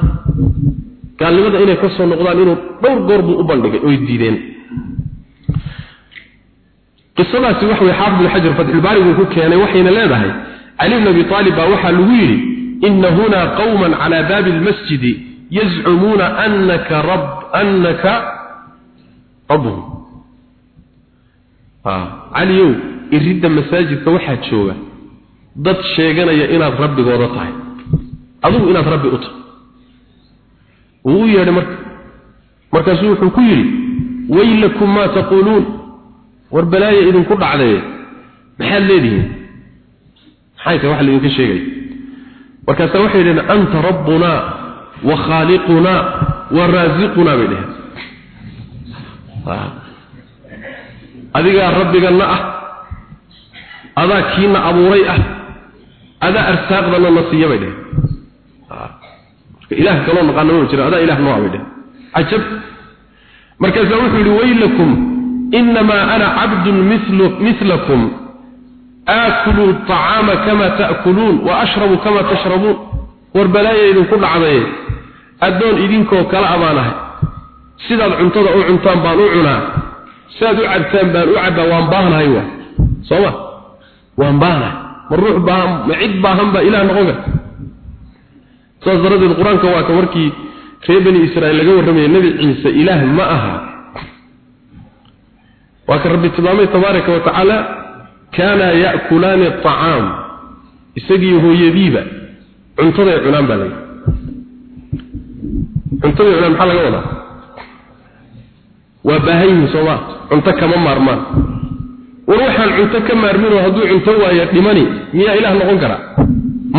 Gaalnimada inay ka soo noqdaan inuu dhowr goor buu u bandhigay oy diideen. Qisadaasi waxa way xaafid ibn xajar fatxulbaarigu ku keenay waxayna leedahay cali bn abi aalib baa waxaa lagu yidhi ina huna qawma cala baabi lmasjidi yazcumuuna anaka rab anaka rabbuhum caliyow iridda masaajidka waxaa jooga. Dad sheeganaya inaad rabbigooda tahay. Adigu inaad rabbi u tahay. Wuu u yeedhay marka. Markaasuu wuxuu ku yidhi waylakum maa taquuluun war balaaya idinku dhacdaye maxaad leedihiin? Maxay tahay wax laydinka sheegaya markaasaa waxay yidhaheen anta rabbunaa wa khaaliqunaa wa raasiqunaa bay dheheen adigaa rabbiganna ah adaa kiina abuuray ah adaa arsaaqdana na siiya bay dheheen marka ilaah kaloo naqaana ma jira adaa ilah noo ah bay dheheen cajab. Markaasaa wuxuu yidhi waylakum inamaa ana cabdun mil milakum aakulu acaama kama ta'kuluun wa ashrabu kama tashrabuun. War balaaya idinku dhacdaye addoon idinkoo kala abaanahay sidaad cuntada u cuntaan baan u cunaa sidaad u cabtaan baan u cabbaa waan baahnahay wa sooma waan baahnahay. Ma ruux baahan ma cid baahan baa ilaah noqon karta. Saas daradeed qur'aanka waa ka markii reer bani israa'iil laga warramaya nebi ciise ilaah ma aha. Waa ka rabbi tilmaamay tabaaraka wa tacaala kaana ya'kulaani acaam isagii hooyadiiba cuntaday cunaan baa laga cuntaday cunaan maxaa laga wadaa waa baahan yihiin sooma cunto kama maarmaan. War waxaan cunto ka maarminoo hadduu cunto waayo dhimani miyaa ilaah noqon karaa?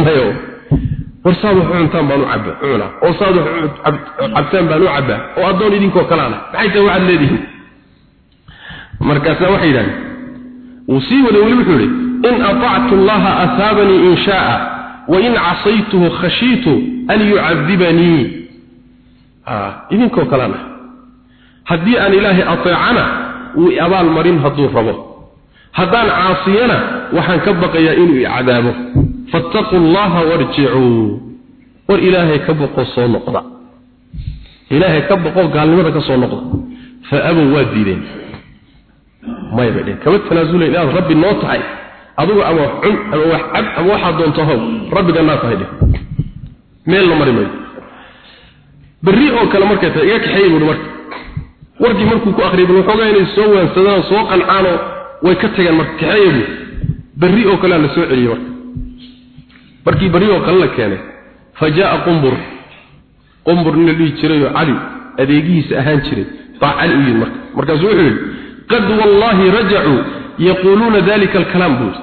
Mayo. War saad wax u cuntaan baan u cabba cunaa oo saad wax cabtaan baan u cabbaa oo addoon idinkoo kalaana. Maxay tahay waxaad leedihiin? Markaasaa waxay yidhahdeen wuu sii waday weli wuxuu yidhi in aطactu allaha asaabanii in shaaa wain casaytuhu khashiitu an yucadibanii. Idinkoo kalena haddii aan ilaahay ateecana wuu abaal marin hadduu rabo. Haddaan caasiyana waxaan ka baqayaa inuu icadaabo fattaquu allaha warjicuu war ilaahay ka boqo soo noqda. Ilaahay ka boqo gaalnimada ka soo noqda. Fa abow waa diideen. May bay kama tanaasula inaad rabbi noo tahay? Adigu ama wax cun ama wax cab ama waxaad doonto how rabbiga naa tahay dheh meel la mari mayo berri oo kale markay tahay iga kaxeeyey buuhi marka warkii markuu ku akhriyay bal waxoogaa inay soo waansadaan soo qancaanoo way ka tageen marka kaxeeye buu berri oo kalea la soo celiyey marka. Markii berri oo kale la keenay fa jaa'a qumbur. Qumbur nin la dhihi jirayoo cali adeegihiisa ahaan jiray baa cali u yimid marka. Markaasuu wuxuu yidhi qad wallaahi rajacuu yaquuluuna dalika alkalaam buuri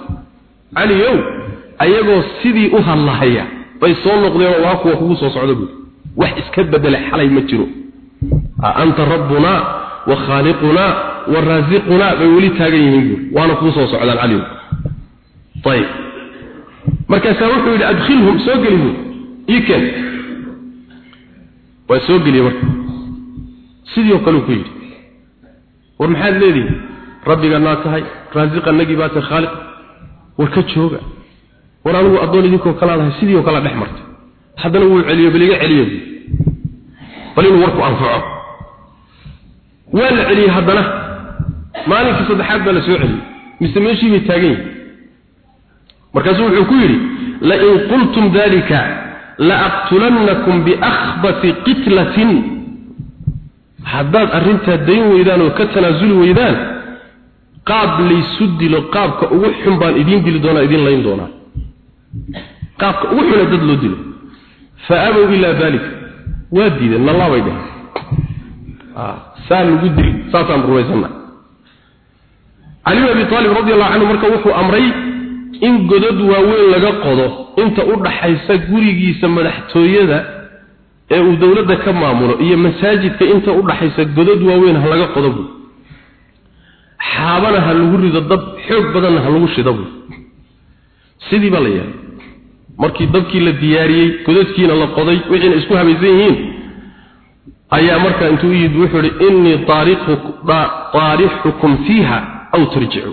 caliyow ayagoo sidii u hadlahaya bay soo noqdeenoo waa kuwa kugu soo socda buuri wax iska bedela xalay ma jiro anta rabbunaa wa khaaliqunaa wa raasiqunaa bay weli taagan yihiin buuri waana kuu soo socdaan caliyow ayib markaasaa wuxuu yidhi adkhilhum soo geli buuri ii keen. Waa soo geliye marka. Sidii oo kaleu ku yidhi. War maxaad leedihi rabbiganaa tahay raasiqanagii baa tahay khaaliq. War ka jooga. War anigu addoon idinkoo kalaadahay sidii oo kala dhex martay. Haddana wuu celiyo bal iga celiyo bal inuu warku anfaco. Waa la celiyey haddana. Maalinkii saddexaad baa la soo celiyey. Mise meeshii bay taagan yihiin markaasuu wuxuu ku yidhi lain qultum dalika laaqtulannakum biakhbati qitlatin. Haddaad arrintaa dayn weydaan oo ka tanaasuli weydaan qaab laysu dilo qaabka ugu xun baan idiin dili doonaa idiin layn doonaa. Qaabka ugu xune dad loo dilo. Fa abow ilaa daalika waa diideen nallaabay dheheen saa lagu dili saasaan rumaysanna. Cali abi aalib radi allahu canhu marka wuxuu amray in godad waaweyn laga qodo inta u dhaxaysa gurigiisa madaxtooyada ee uu dowladda ka maamulo iyo masaajidka inta u dhaxaysa godad waaweyn ha laga qodo buu. Xaabana ha lagu rido dab xoog badanna ha lagu shido buu. Sidii baa la yeelay markii dabkii la diyaariyey godadkiina la qoday wixiina isku habaysan yihiin ayaa markaa intuu yidhi wuxuu ihi innii taarixukum fiiha aw tarjicu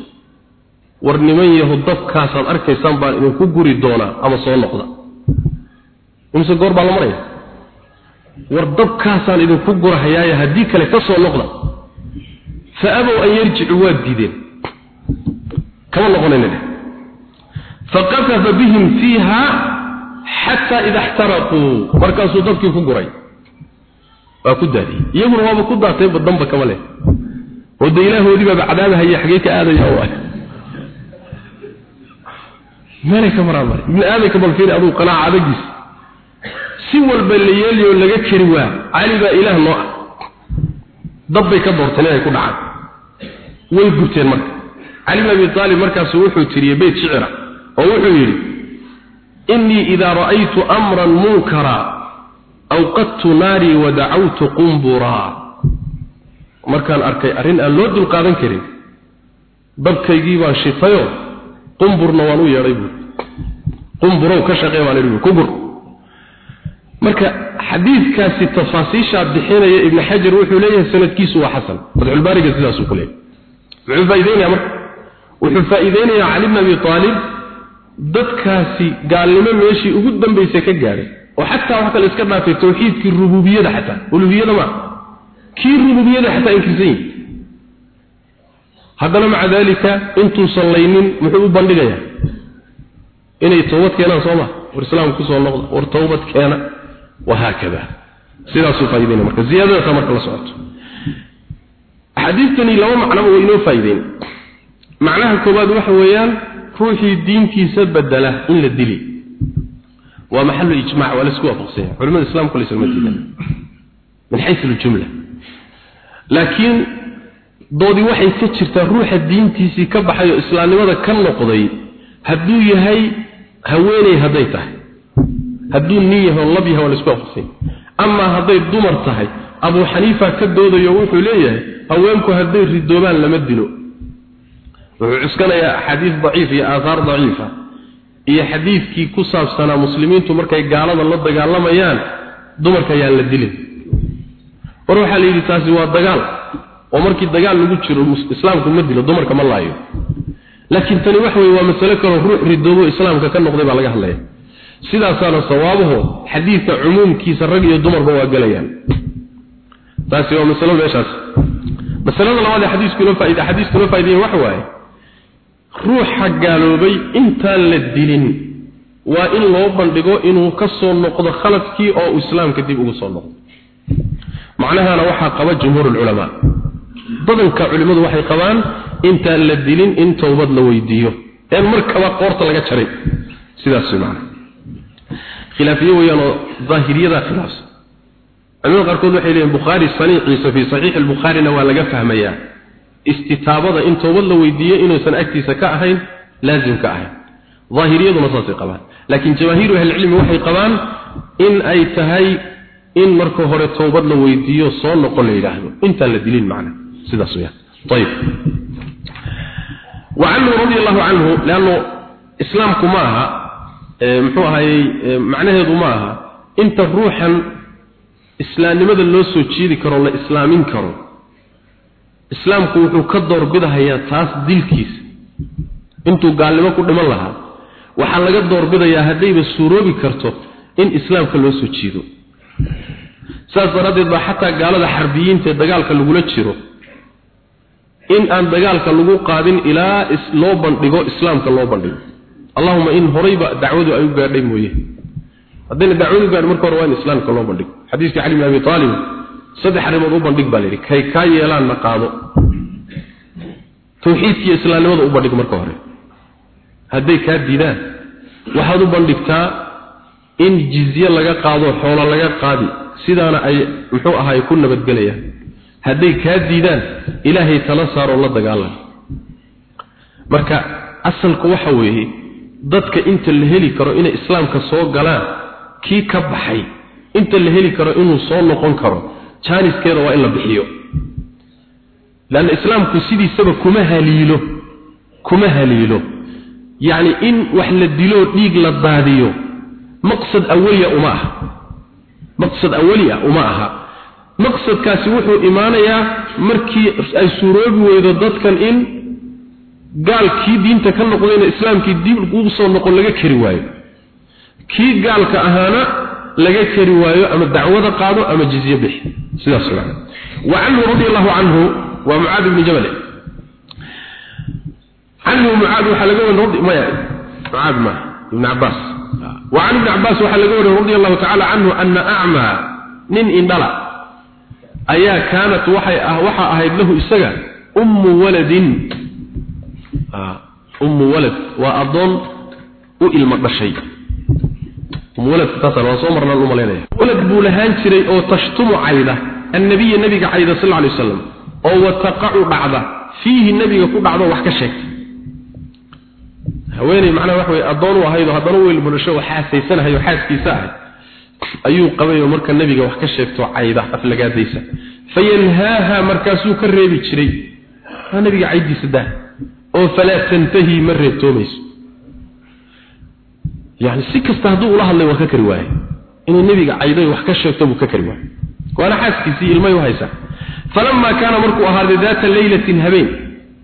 war niman yahu dabkaasaad arkaysaan baan idinku guri doonaa ama soo noqda. Imse goor baa la maraya? War dabkaasaan idinku gurahayaaye haddii kale ka soo noqda fa abow an yarjicuu waa diideen. Kama noqonayna dheh faqafafa bihim fiiha xataa ida xtaraquu markaasuu dabkii ku guray. Waa ku daadiyey. Iyaguna waaba ku daatay danba kama leh. Oo de ilaahoodii baaba cadaabahaya xagee ka aadaya waay meelay ka maraa mare ibni aadamka balfiiri aduu qanaaca adagiis si walba la yeeliyo laga kari waa cali baa ilaah noo ah. Dabbay ka doorteen inay ku dhacaan. Way gubteen marka. Cali bin abi aalib markaasu wuxuu tiriyey beyt oo wuxuu yidhi innii idaa ra'aytu amran munkara awqadtu naarii wa dacawtu qumburaa markaan arkay arrin aan loo dulqaadan karin dabkaygii baan shitayoo qumburna waan u yeedhay buui qumburow ka shaqee baan idhi ku gur marka xadiidkaasi tafaasiishaa bixinaya ibn xajar wuxuu leeyahay sanadkiisu waa xasan. Fatxulbaariga sidaasuu ku leeyahay. Wuxuu faa'iideynaya marka wuxuu faa'iideynayaa cali bn abi aalib dadkaasi gaalnimo meeshii ugu dambaysay ka gaadhay oo xataa waxa kale iska dhaafay tawxiidkii rububiyada xataa. Uluhiyada ma kii rububiyada xataa inkirsan yihi haddana maca daalika intuusan laynin muxuu u bandhigayaa inay toobad keenaan soo ma? War islaamka ku soo noqda. War toobad keena. Wahaakada sidaasuu faa'iideynaya marka. Ziyaadadaasa marka la socoto. Axaadiistani laba macnaba way inoo faa'iideyn macnaha koowaad waxa weeyaan ruuxii diintiisa bedela in la dili. Waa maxalu ijmac waa la isku waafaqsanya. Culimada islamku laysma diidan min xaysu aljumla. Laakiin doodi waxay ka jirtaa ruuxa diintiisii ka baxay oo islaamnimada ka noqday hadduu yahay haweeney hadday tahay. Hadduu nin yahay lab yahay waa la isku waafaqsanya. Amaa hadday dumar tahay abuu xaniifa ka doodayo wuxuu leeyahay haweenku hadday ridoobaan lama dilo wuxuu cuskanayaa axaadiis daciif iyo aathaar daciifa iyo xadiidkii ku saabsanaa muslimiintu markay gaalada la dagaalamayaan dumarka ayaan la dilin war waxaa la yidhi taasi waa dagaal. Oo markii dagaal lagu jiro islaamku ma dilo dumarka ma laayo. Laakiin tani waxa weye waa masale kaloo ruux ridoobo islaamka ka noqday baa laga hadlaya sidaasaana sawaabaho xadiidka cumuumkiisa rag iyo dumarba waa gelayaan taasi waa masalo meeshaas. Masalada labaad ee xadiisku inoo faa'iida xadiisku inoo faa'iideeyay waxa waaye ruuxa gaaloobay intaan la dilin. Waa in loo bandhigo inuu ka soo noqdo khaladkii oo uu islaamka dib ugu soo noqdo. Macnahana waxaa qaba jumhuurulculamaa badanka culimmadu waxay qabaan intaan la dilin in towbad la weydiiyo. Een markaba qoorta laga jaray. Sidaas macnaha. Khilaafiye weeyaan oo daahiriyada khilaafsan. Culimada qaarkood waxay leeyihiin bukhaari saniiciisa fii saxiixi albukhaarina waa laga fahmayaa istitaabada in toobad la weydiiyo inuusan agtiisa ka ahayn laazim ka ahayn daahiriyaduna saasay qabaan laakiin jamaahiiru ahlicilmi waxay qabaan in ay tahay in marka hore toobad la weydiiyo soo noqon la yidhaahdo intaan la dilin macna sidaas weyaan ayib وعنه رضي الله عنه لأنه إسلامك معها محوها معناه معها انت روحا islaamnimada loo soo jeedi karo la islaamin karo islaamku wuxuu ka doorbidahayaa taas dilkiisa intuu gaalnimo ku dhiman lahaa waxaa laga doorbidayaa haddayba suuroobi karto in islaamka loo soo jiido. Saas daraaddeed baa xataa gaalada xarbiyiinta ee dagaalka lagula jiro in aan dagaalka lagu qaadin ilaa loo bandhigo islaamka loo bandhigo. Allahuma in horeyba dacwadu ay u gaadhay mooye. Haddayna dacwadu gaadhin marka hore waa in islaamka loo bandhigo. Xadiiskii cali bin abi aalib saddex arrimood u bandhig baa layidhi kay kaa yeelaanna qaado. Tawxiidkiiyo islaamnimada u bandhig marka hore. Hadday kaa diidaan waxaad u bandhigtaa in jizye laga qaado xoolo laga qaadi sidaana ay muxuu ahaay ku nabadgelayaan hadday kaa diidaan ilaahay tala saaroo la dagaalan marka asalku waxa weeye dadka inta la heli karo inay islaamka soo galaan kii ka baxay inta la heli karo inuu soo noqon karo jaaniskeeda waa in la bixiyo. Laanna islaamku sidiisaba kuma haliilo kuma haliilo. Yacni in wax la dilo dhiig la daadiyo maqsad awaliya uma aha. Maqsad awaliya uma aha. Maqsadkaasi wuxuu imaanayaa markii ay suuroobi weydo dadkan in gaalkii diinta ka noqdayna islaamkii dib ugu soo noqon laga kari waayo. Kii gaalka ahaana laga kari waayo ama dacwada qaado ama jizye bixi. Sidaas weeyaan wa anhu radiyallahu anhu wa mu'adh ibn jabal. Anhu mu'adh warin radi maya mu'adh ma ibn abbas wa an ibn abbas warin radiyallahu ta'ala anhu anna a'ma nin indala ayaa kaanat waxay ah waxa ahayd lahu isaga ummu waladin. Ummu walad waa adoon u ilmo dhashay walad buu lahaan jiray oo tashtumu cayda annabiya nabiga cayda sal alay wasalam oo wataqacu dhacda fiihi nabiga ku dhacdo wax ka sheegta. Haweeney macnaha wax wey addoon u ahayd oo haddana ilmo dhasho oo xaasaysanahay oo xaaskiisa ahay ayuu qabay oo marka nabiga wax ka sheegto cayda aflagaadaysa fayanhaaha markaasuu ka reebi jiray. Waa nabiga caydiisa dah oo falaa tantahi ma reebtoomayso yani si kasta hadduu ula hadlay waa ka kari waaye. Inuu nabiga cayday wax ka sheegto buu ka kari waaye. Waana xaaskiisii ilmay u haysaa falamaa kaana markuu ahaaday daata leylatin habeen.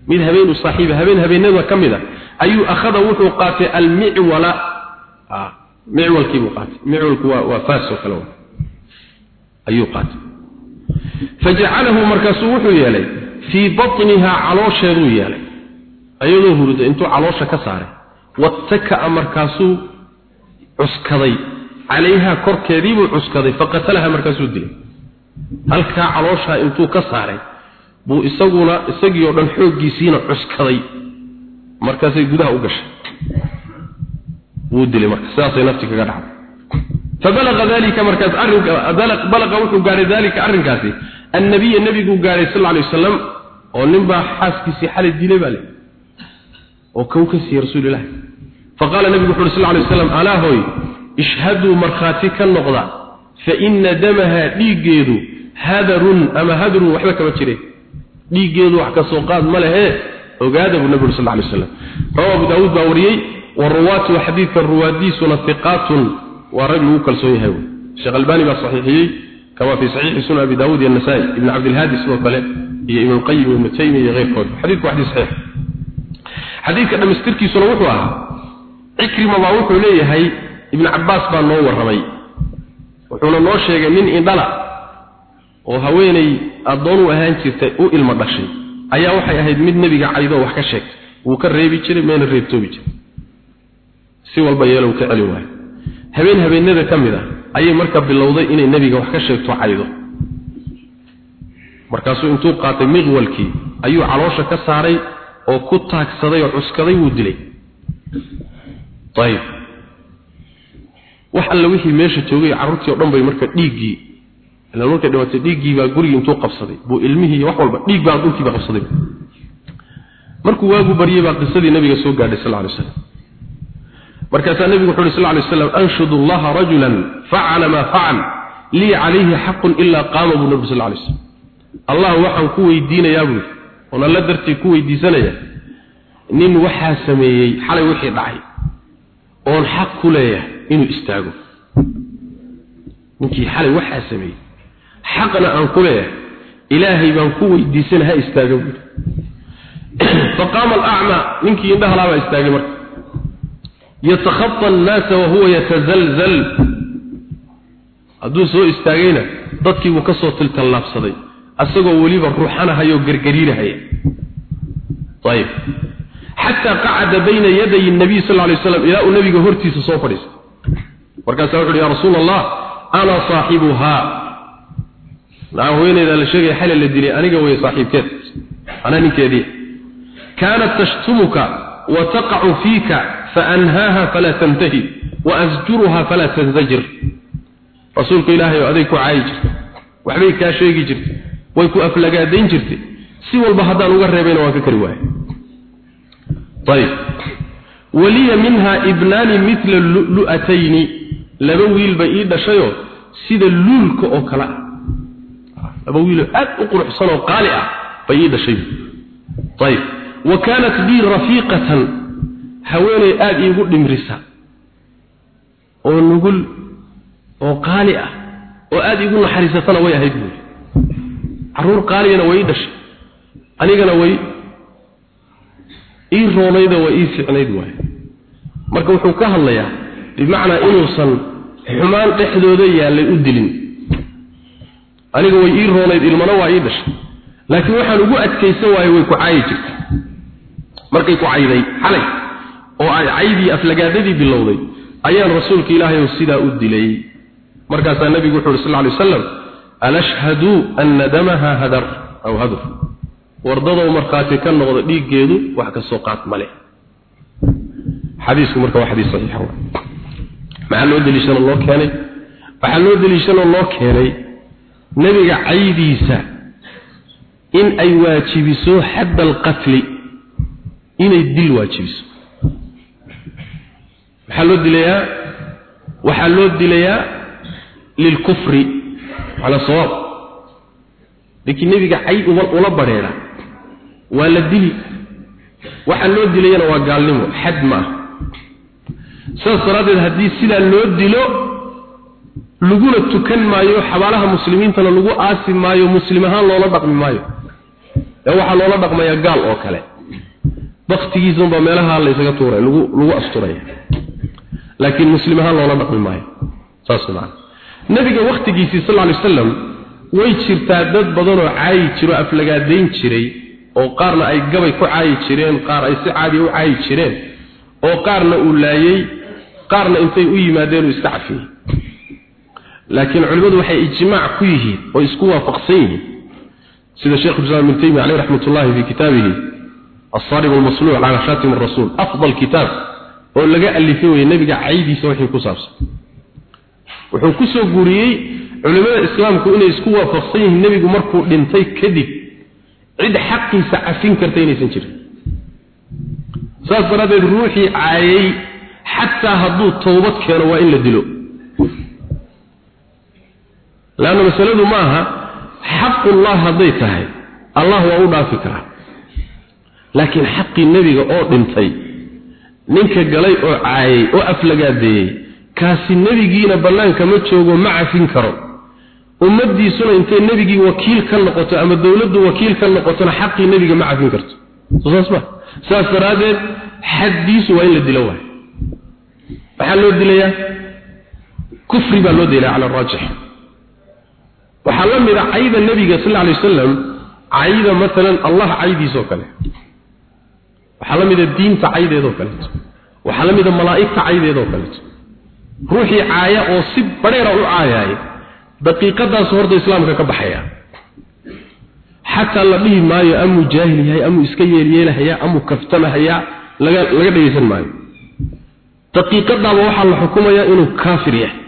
Mid habeen u saaxiiba habeen habeenada ka mid a. Ayuu akhada wuxuu qaatay almicwala. Micwalkii buu qaatay. Micwalku waa waa faas oo kale. Ayuu qaatay. Fajacalahu markaasuu wuxuu yeelay fii batniha caloosheeduu yeelay. Ayadoo hurda intuu caloosha ka saaray. Wattaka'a markaasuu cuskaday. Calayhaa korkeediibuu cuskaday faqatalaha markaasuu dilay. Halkaa calooshaa intuu ka saaray buu isaguna isagii oo dhan xooggiisiina cuskaday. Markaasay gudaha u gashay. Wuu dilay marka sidaasay nafti kaga dhacday. Fabalaqa dalika markaas arrinka balaqa wuxuu gaaray dalika arrinkaasi. Annabiya nebiguu gaaray sal alay wasalam oo ninbaa xaaskiisii xalay dilay baa le oo kow ka siiyey rasuulilah faqaala nebigu wuxu uhi sal alay waslam alaa hoy ishhaduu markhaati ka noqda fa ina damaha dhiiggeedu hadarun ama hadrun waxba kama jire. Dhiiggeedu wax ka soo qaad ma lehe ogaada buu nebigu sal alay waslam rawa abu daawuud baa wariyey waruwaatu xadiidka ruwaadiisuna hiqaatun waa rag lagu kalsoon yahay sheekh albani baa saxiixiyey kama fi saxiixi sunan abi daawuud iyo nasaa-i ibn cabdilhaadi sidoo kale iyo ibn qayim ibnu taymiya iyo keyrkood xadiidku waa xadiis saxiix. Xadiidka dhamaystirkiisuna wuxuu ahaa cikrima baa wuxuu leeyahay ibn cabbaas baa noo warramay. Wuxuuna noo sheegay nin indhala oo haweenay addoon u ahaan jirtay u ilmo dhashay. Ayaa waxay ahayd mid nebiga caydoo wax ka sheegtay. Wuu ka reebi jiray meena reebtoobi jiray. Si walba yeelow ka celi waayo. Habeen habeenada ka mid ah ayay marka bilowday inay nebiga wax ka sheegto caydo. Markaasuu intuu qaatay miqwalkii ayuu caloosha ka saaray oo ku taagsaday oo cuskaday wuu dilay ayib wax alla wixii meesha joogay carruurtii o dhan bay marka dhiiggii ilaan markay dhimatay dhiiggii baa gurigii intuu qabsaday. Buu ilmihii wax walba dhiig baa dhulkiiba qabsaday. Markuu waagu baryey baa qisadii nabiga soo gaadhay sal alay slam markaasaa nebigu wuxu uhi sal lay slam anshudu allaha rajulan facala maa facal lii calayhi xaqun ilaa qaama buu nabi sal lay slam allah waxaan ku weydiinayaa buui oon alla dartii ku weydiisanaya nin waxaa sameeyey xalay wixii dhacay oon xaq ku leeyahay inuu istaago. Ninkii xalay waxaa sameeyey. Xaqna aan ku leeyahay ilaahay baan ku weydiisana ha istaaga buui faqaama alacmaa ninkii indhahalaabaa istaagay marka. Yatakhaa annaasa wahuwa yatazalzal. Hadduu soo istaagayna dadkii buu ka soo tiltallaabsaday asagoo weliba ruuxanahayoo gargariirahaya ayib xataa qacada bayna yaday nabiy sal lay slam ilaa uu nabiga hortiisa soo fadhiistay markaasaa wuxu uhi ya rasuula allah ana saaxibuhaa naa haweeneydaa la sheegaya xalay la dilay aniga way saaxiibkeed anaa ninkeedii kaanat tashtumuka wa taqacu fiika faanhaaha falaa tantahi wa asjuruha falaa tanzajir rasuulka ilaahay oo aday ku caayi jirtay waxbay kaa sheegi jirtay way ku aflagaadayn jirtay si walba haddaan uga reebayna waan ka kari waayay ayib waliya minha ibnaani mila lu'atayni laba wiil bay ii dhashayoo sida luulka oo kale. Ah laba wiiloo aad u quruxsan oo qaali ah bay ii dhashay. Ayib wa kaanat bii rafiiqatan. Haweeney aada iigu dhimrisa. Oo nugul oo qaali ah oo aada iigu naxariisatana way ahayd buuri. Carruur qaaliyana way ii dhashay. Anigana ii roonayda way ii ficnayd waay marka wuxuu ka hadlayaa bimacnaa inuusan xumaan dhexdooda yaallay u dilin. Aniga way ii roonayd ilmana waa ii dhashay. Laakiin waxaan ugu adkaysan waaye way ku caayi jirtay. Markay ku cayday xalay oo ay caydii aflagaadadii bilowday ayaan rasuulka ilaahay sidaa u dilay. Markaasaa nabigu wuxuu sal lay wasalam alashhadu anna damaha hadar? Aw hadur wardadoo markhaati ka noqda dhiiggeedu wax ka soo qaad male xadiisku marka waa xadiis saxiixa maxaa loo deliishanoo loo keenay? Waxaa loo deliishanoo loo keenay nebiga caydiisa in ay waajibiso xadda alqatli inay dil waajibiso. Maxaa loo dilayaa? Waxaa loo dilayaa lilkufri cala sawaab ninkii nebiga cayd ula badheedha waa la dili. Waxaa loo dilayana waa gaalnimo xad ma ah sidaas daraaddeed haddii sidaa loo dilo laguna tukan maayo xabaalaha muslimiintana lagu aasi maayo muslim ahaan loola dhaqmi maayo. Ee waxaa loola dhaqmayaa gaal oo kale. Baktigiisunbaa meelaha laysaga tuuray lagu lagu asturaya. Laakiin muslim ahaan loola dhaqmi maayo. Saas macana nabiga waktigiisii sal lla lay wasalam way jirtaa dad badanoo caayi jiro aflagaadayn jiray oo qaarna ay gabay ku caayi jireen qaar ay si caadiya u caayi jireen oo qaarna uu laayey qaarna intay u yimaadeen uu iska cafiyey laakiin culimmadu waxay ijmaac ku yihiin oo isku waafaqsan yihiin sida sheekh islaam ibn taymiya alayhi raxmatullahi fi kitaabihi الصارم المصلوع على خاتم الرسول أفضل كتاب oo laga alifay way nabiga caydiisa wixii ku saabsan wuxuu ku soo guuriyey culimada islaamku inay isku waafaqsan yihiin nabigu markuu dhintay kadib cid xaqiisa cafin karta inaysan jirin. Saas daraaddeed ruuxii caayay xataa hadduu towbad keeno waa in la dilo. Laanna masaladu ma aha xaqullah hadday tahay allah waa u dhaafi karaa. Laakiin xaqii nebiga oo dhintay ninka galay oo caayay oo aflagaadeeyey kaasi nebigiina bannaanka ma joogo ma cafin karo ummaddiisuna intay nebigii wakiil ka noqoto ama dowladdu wakiil ka noqotona xaqii nebiga ma cafin karto. Ma. Saas daraaddeed xaddiisu waa in la dilo waay maxaa loo dilayaa? Kufri baa loo dilaya cala araajix waxaa la mid a cayda nebiga sal alay wasalam cayda maalan allah caydiisoo kale. Waxaa la mida diinta caydeedoo kaleeto waxaa la mida malaa'igta caydeedoo kaleeto ruuxii caaya oo si badheera u caayaaya daqiiqadaas horta islaamka ka baxaya. Xataa la dhihi maayo amuu jaahil yahay amuu iska yeelyeelahayaa amuu kaftamahayaa laga laga dhegaysan maayo. Daqiiqadaaba waxaa la xukumayaa inuu kaafir yahay.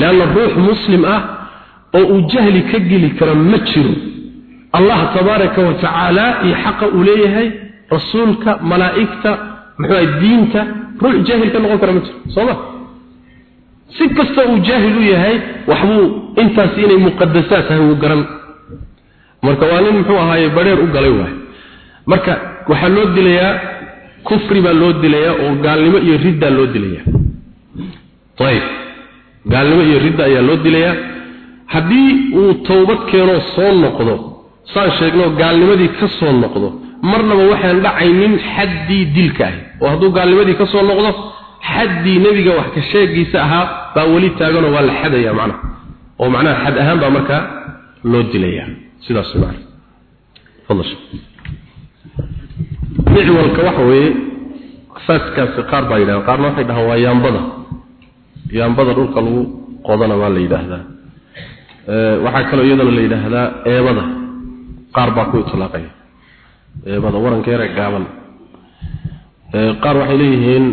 Leanna ruux muslim ah oo uu jahli ka geli karo ma jiro. Allah tabaaraka wa tacaala iyo xaqa uu leeyahay rasuulka malaa'igta muxuu diinta ruux jaahil ka noqon kara ma jiro. Soo ma si kasta uu jaahil u yahay waxbuu intaas inay muqadasaad tahay uu garan. Marka waa nin muxuu ahaaye badheer u galay waay. Marka waxaa loo dilayaa kufri baa loo dilayaa oo gaalnimo iyo riddaa loo dilayaa. Ayib. Gaalnimo iyo ridda ayaa loo dilayaa. Haddii uu towbad keenoo soo noqdo saan sheegno gaalnimadii ka soo noqdo marnaba waxaan dhacaynin xaddii dilka ahi. Oo hadduu gaalnimadii ka soo noqdo xaddii nebiga wax ka sheegiisa ahaa baa weli taaganoo waa la xadaya macnaha oo macnaha xad ahaan baa markaa loo dilaya sidaas macna micwalka waxa weeye asaaskaasi qaar baa yidhaha qaarna waxay dhahaan waa yaambada. yaambada dhulka lagu qodana waa la yidhaahdaa. Waxaa kaloo iyadana la yidhaahdaa eebada. qaar baa ku itlaaqaya. Eebada warankeere gaaban. Qaar waxay leeyihiin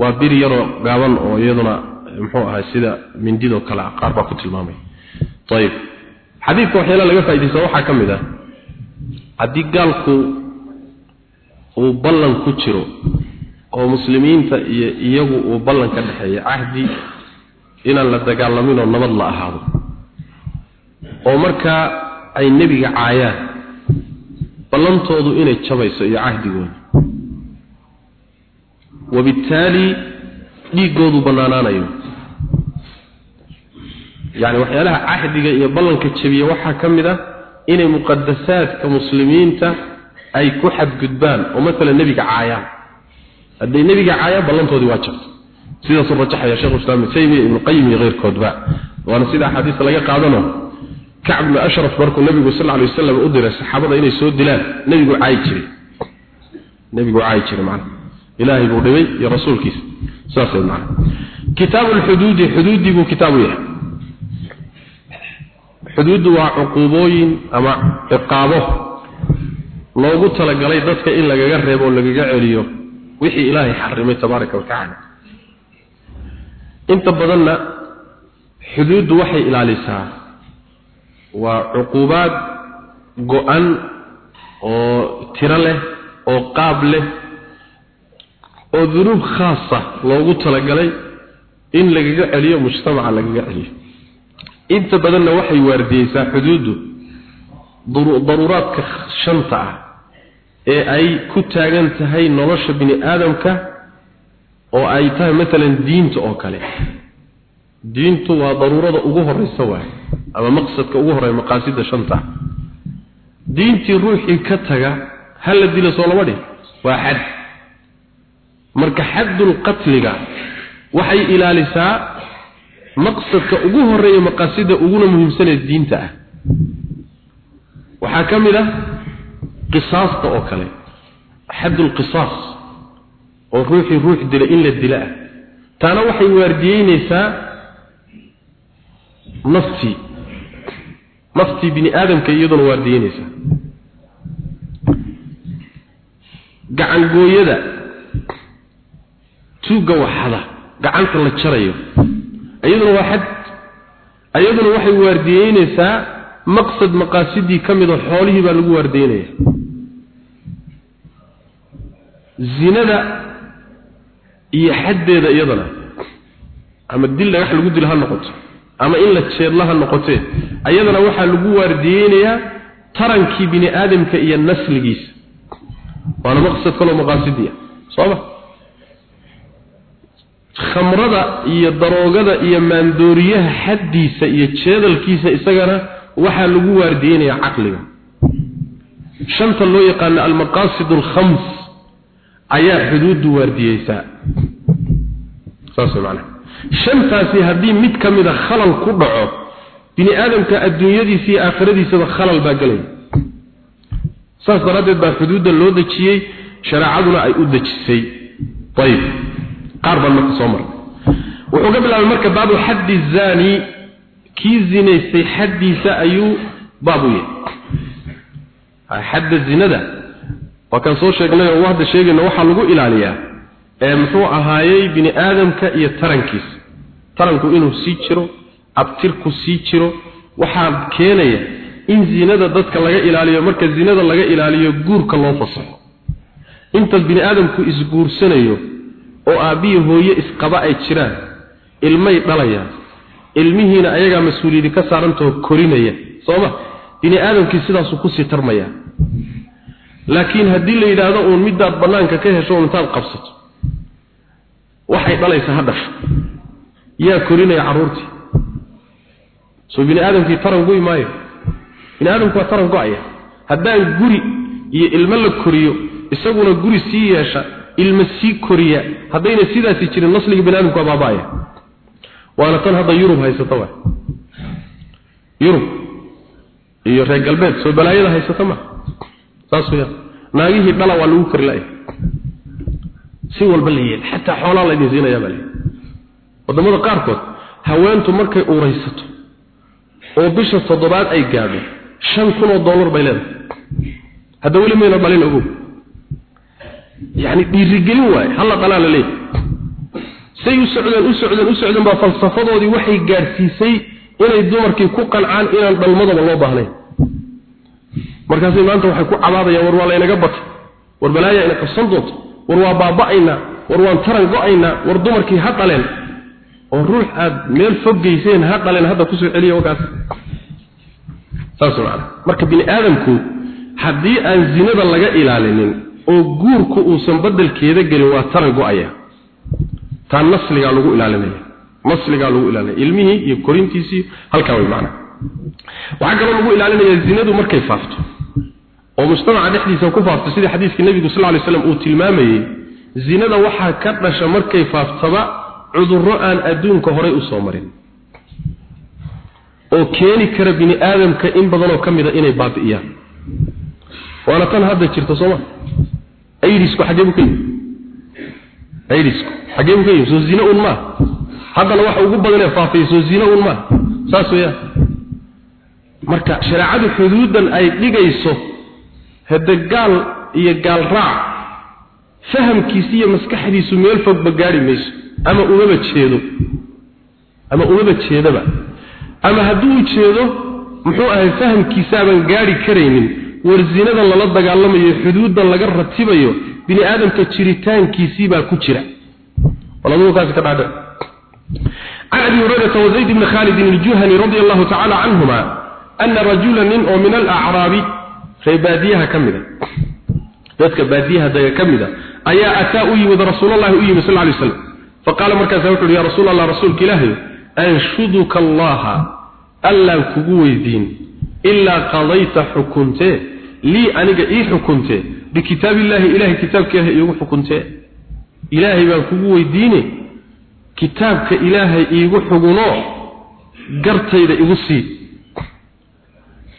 waa bir yaroo gaaban oo iyaduna muxuu ahay sida mindidoo kale qaar baa ku tilmaamay. Ayib xadiidka waxyaala laga faaidaysta waxaa ka mid ah haddii gaalku uu ballan ku jiro oo muslimiinta iyo iyagu uu ballan ka dhexeeya cahdi inaan la dagaalamin oo nabad la ahaado oo markaa ay nebiga caayaan ballantoodu inay jabayso iyo cahdigooda wabittaali dhiiggoodu bannaanaanayo yacni waxyaalaha cahdiga iyo ballanka jabiya waxaa ka mid ah inay muqadasaadka muslimiinta ay ku xadgudbaan oo maalan nebiga caayaan hadday nebiga caayaan ballantoodii waa jabto sidaasuu rajaxaya shekhu islam ibn taymiya ibnu qayim iyo keyrkoodba waana sida axaadiista laga qaadano kacb ibnu ashraf markuu nebigu sal alay wasalam u diray saxaabada inay soo dilaan nebigu caayi jiray nebigu caayi jiray macana ilaahay buu dhibay iyo rasuulkiisa saas way macana kitaabu lxuduudi xuduudii buu kitaabu yahay. Xuduuddu waa cuquubooyin ama ciqaabo loogu talagalay dadka in lagaga reebo lagaga celiyo wixii ilaahay xarimay tabaaraka wa tacaala. Inta badanna xuduuddu waxay ilaalisaa. Waa cuquubaad go-an oo tiro leh oo qaab leh oo dunuub khaasa loogu talagalay in lagaga celiyo mujtamaca lagaga celiyo. Inta badanna waxay waardiyeysaa xuduuddu daruuraadka shanta ah ee ay ku taagan tahay nolosha bini aadamka oo ay tahay maalan diinta oo kale. Diintu waa daruurada ugu horeysa waay ama maqsadka ugu horreeya maqaasida shanta. Ah diintii ruuxii ka taga ha la dilo soo lama dhih waa xad marka xaddul qatliga waxay ilaalisaa maqsadka ugu horreeya maqaasida uguna muhiimsanee diinta ah. Waxaa ka mid ah qisaasta oo kale xaddul qisaas oo ruuxii ruux dila in la dila ah. Taana waxay waardiyeynaysaa naftii naftii bini aadamka iyaduna waardiyeynaysaa. Gacangooyada tuugga waxada gacanta la jarayo. Iyaduna waa xad. Iyaduna waxay waardiyeynaysaa maqsad maqaasidii ka mid oo xoolihii baa lagu waardiyeynaya. Zinada iyo xaddeeda iyadana ama dil dhagax lagu dilo ha noqoto ama in la jeedla ha noqotee ayadana waxaa lagu waardiyeynayaa tarankii bini aadamka iyo nasligiisa. Waana maqsad kaloo maqaasidii ah sooma khamrada iyo daroogada iyo maandooriyaha xaddiisa iyo jeedalkiisa isagana waxaa lagu waardiyeynayaa caqliga. Shanta loo yaqaano almaqaasid alkhams ayaa xuduuddu waardiyeysaa saas way macnaha. Shantaasi haddii mid ka mida khalal ku dhaco bini aadamka adduunyadiisa iyo aakhiradiisaba khalal baa gelaya saas daraaddeed baa xuduudda loo dejiyey shareecaduna ay u dejisay. Ayib qaar baan marka soo marnay. Wuxuu ka bilaabay marka baabu xaddi zaani kii zinaystay xaddiisa ayuu baab u yahay xadda zinada waa kan soo sheegnay oo hadda sheegayna waxaa lagu ilaaliyaa ee muxuu ahaayey bini aadamka iyo tarankiisa. Taranku inuu sii jiro abtirku sii jiro waxaa keenaya in zinada dadka laga ilaaliyo marka zinada laga ilaaliyo guurka loo fasaxo. Inta bini aadamku isguursanayo oo aabbihi hooye isqaba ay jiraan ilmay dhalayaan ilmihiina ayagaa mas'uuliyadi ka saarantao korinaya sooma? Bini aadamkii sidaasuu ku sii tarmaya laakiin haddii la yidhaahdo uun midaad bannaanka ka hesho intaad qabsato waxay dhalaysaa ha yaa korinaya carruurtii soo bini aadamkii taran gu'i maayo. Bini aadamku waa taran go'aya. Haddaan guri iyo ilmo la koriyo isaguna guri sii yeesha ilmo sii koriya. Haddayna sidaasi jirin nasliga bini aadamku waa waana tan hadda yurub haysata waay yurub iyo reer galbeed soo balaayada haysata ma. Saas weya naagihii dhala waa lagu kari la'ya si walba la yeel xataa xoolaa la idin siinayaa baa la waddamada qaarkood haweentu markay uuraysato oo bisha toddobaad ay gaadho shan kun oo dollar bay leedahay. Hadda weli mayna dhalin ogow yani dhiirigelin waaye halla dhalaa la say u socdeen u socdeen u socdeen baa falsafadoodii waxay gaadhsiisay inay dumarkii ku qancaan inaan dhalmadaba loo baahnayn. Markaasay maanta waxay ku cabaadayaan war waa laynaga batay war balaaya ina qabsan doonto. War waa baaba'aynaa. War waan taran go'aynaa. War dumarkii ha dhaleen. Oo ruux aad meel fog geyseen ha dhaleen hadda ku soo celiya wakaas saas marka bini aadamku haddii aan zinada laga ilaalinin oo guurku uusan bedelkeeda gelin waa taran go'aya. Taa nasligaa lagu ilaalinaya. Nasligaa lagu ilaalinaya. Ilmihii iyo korintiisii halkaa way macana waxaa kaloo lagu ilaalinaya zinadu markay faafto. Oo mujtamaca dhexdiisa ku faafto sidii xadiiskii nebigu sal ly slam uu tilmaamayey zinada waxaa ka dhasha markay faaftaba cudurro aan adduunka horay u soo marin. Oo keeni kara bini aadamka in badanoo ka mid a inay baabi'iyaan waana tan hadda jirta sooma aidisku xaggee buu ka yimi aidisku xaggee buu ka yimi soo zine un maa haddana waxa ugu badanee faafaya soo zine un maa saas weeyaan. Marka shareecadu xuduudan ay dhigayso hadda gaal iyo gaal raac fahamkiisi iyo maskaxdiisu meel fogba gaari mayso. Ama umaba jeedo. Ama umaba jeedaba. Ama hadduu jeedo muxuu ahay fahamkiisaaban gaari karaynin war zinadan lala dagaalamayo xuduudan laga ratibayo bini aadamka jiritaankiisii baa ku jira waladukaasi ka dhaadhe عن أبي هريرة وزيد بن خالد الجهني رضي الله تعالى عنهما أن رجلا أو من الأعراب في باديها كمدة ذاتك باديها دايا كمدة أيا أتاء يمد رسول الله يمد صلى الله عليه وسلم فقال مركز يا رسول الله رسولك إلهي أنشدك الله ألا كقوي دين إلا قضيت حكمته lii aniga ii xukuntee bikitaabillaahi ilaahay kitaabkeeha iigu xukuntee ilaahay baan kugu weydiine kitaabka ilaahay iigu xugunoo gartayda igu sii.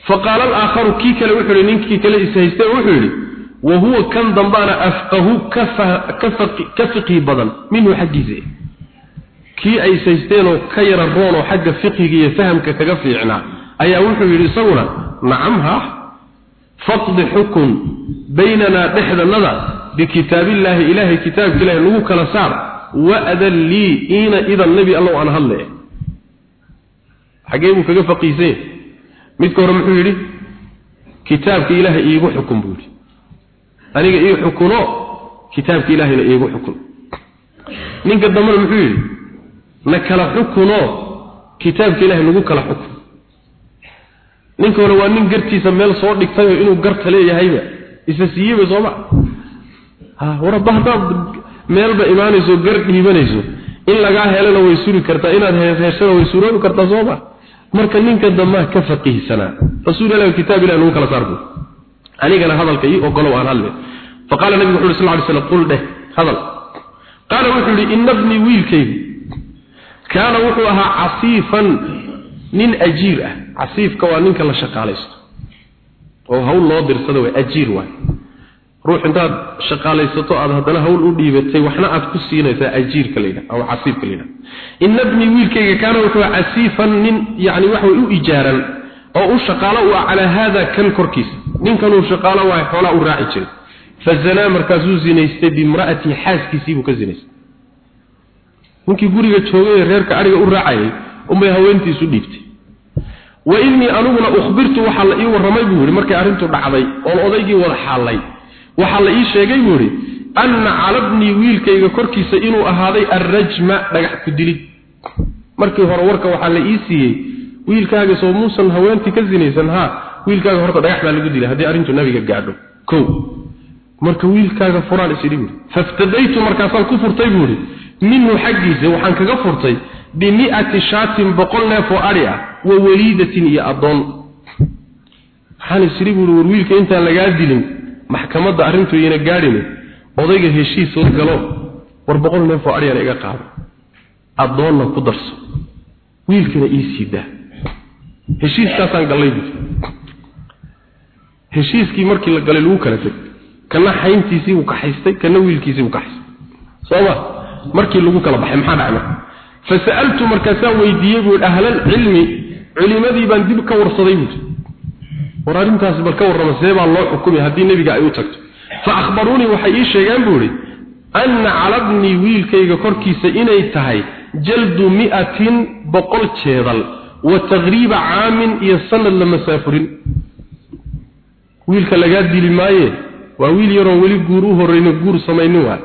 Faqaala alaakharu kii kale wuxuu yidhi ninkii kale ishaystay wuxuu yidhi wa huwa kan dambaana afqahu ka fiqhi badan minhu xaggiisa. Kii ay shaysteenoo ka yara roonoo xagga fiqiga iyo fahamka kaga fiicnaa ayaa wuxuu yidhi isaguna nacam ha? Faqdi xukun baynanaa dhexdanada bikitaabillaahi ilaahay kitaabka ilahi lagu kala saar waadan lii iina idan nebi allow aan hadle. Xaggee buu kaga faqiisay. Midka hore muxuu yidhi kitaabka ilaahay iigu xukun buu yidhi. Aniga ii xukuno kitaabka ilaahayna iigu xukun. Ninka dambena muxuu yidhi na kala xukuno kitaabka ilaahay lagu kala xukun ninka hore waa nin gartiisa meel soo dhigtay oo inuu garta leeyahayba. Isa siiyeyba sooma ha waraba haddaad meelba imaanayso gar dhiibanayso in lagaa helana way suri kartaa inaad heeshana way suroobi kartaa sooma marka ninka dammaa ka faqiihsanaa rasuul ilahi kitaab ilahi lagu kala saarbu anigana hadalka ii ogolow aan hadle faqaala nabigu wuxu uhi sal ly slam qul dheh hadal. Qaala wuxuu yihi ina bnii wiilkaygu kaana wuxuu ahaa casiifan nin ajiir ah casiifka waa ninka la shaqaalaysto. Oo hawl loo dirsada way ajiir waay. Ruux intaad shaqaalaysato aad haddana hawl u dhiibatay waxna aad ku siinaysaa ajiirka la yidhaha ama casiifka la yidhaha ina bnii wiilkayga kaana wuxuu casiifan nin yacni waxa u ijaaran oo u shaqaalo u ah calaa haada kan korkiisa. Ninkanuu shaqaalo waay xoolaa u raaci jiray. Fazanaa markaasuu zinaystay bimra'atihi xaaskiisii buu ka zinaystay. Ninkii guriga joogay ee reerka ariga u raacayay unbay haweentiisu dhiibtay wa innii aniguna ukhbirtu waxaa la ii warramay buu yidhi markay arrintu dhacday oon odaygii wada xaallay. Waxaa la ii sheegay buu yidhi anna calabnii wiilkayga korkiisa inuu ahaaday arrajma dhagax ku dilid. Markii hore warka waxaa la ii siiyey wiilkaaga soo muusan haweentii ka zinaysan haa wiilkaaga horta dhagax baa lagu dilay haddii arrintu nabiga gaadho. Kow. Marka wiilkaaga furaan isidhi buuri faftadaytu markaasaan ku furtay buuri minhu xaggiisa waxaan kaga furtay bimi'ati shaatin boqol neef oo adhi ah wa waliidatin iyo addoon. Waxaan isidhi buuri war wiilka intaan lagaa dilin maxkamadda arrintu iyana gaadhin odayga heshiis la galo war boqol neef oo adhiyana iga qaado. Addoonna ku darso. Wiilkana ii sii daa. Heshiiskaasaan gallay buuri heshiiskii markii la galay lagu kala teg kana xayntiisii buu kaxaystay kana wiilkiisii buu kaxaystay. Sooma markii lagu kala baxay maxaa marka fasa'altu markaasaan weydiiyey buu ahlal cilmi culimadii baan dib ka warsaday buu war arrintaasi bal ka warrama see baa loo xukumay haddii nebiga ay u tagto. Fa akhbaruunii waxay ii sheegeen buu idhi anna calabnii wiilkayga korkiisa inay tahay jaldu mi'atin boqol jeedal wa taqriiba caamin iyo sanad la masaafurin. Wiilka lagaa dili maaye? Waa wiil yaroon weli guur u horreyno guur samaynin waa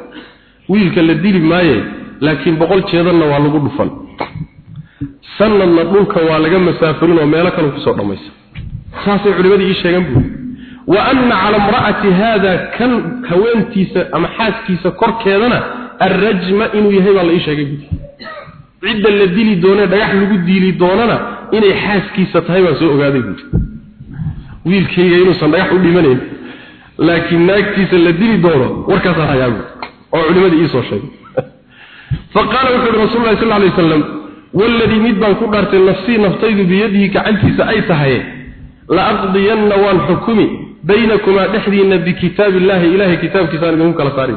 wiilka la dili maaye laakiin boqol jeedalna waa lagu dhufan sanadna dhulka waa laga masaafurin oo meelo kale ku soo dhammaysa saasay culimadii ii sheegeen buuri. Wa anna cala imra'ati haada kan haweentiisa ama xaaskiisa korkeedana arrajma inuu yahay baa la ii sheegay buuri. Cidda la dili doone dhagax lagu diili doonana inay xaaskiisa tahay baan soo ogaaday buuri. Wiilkayga inuusan dhagax u dhimanayn laakiin naagtiisa la dili doono warkaasaan hayaa buuri oo culimadii ii soo sheegay. Faqaala wuxuu yidhi rasuulu llahi sal alay wasalam waladii mid baan ku dhaartay nafsii naftaydu biyadihi gacantiisa ay tahay la aqdiyanna waan xukumi baynakumaa dhexdiina bikitaab illahi ilahay kitaabkiisaan idinku kala saari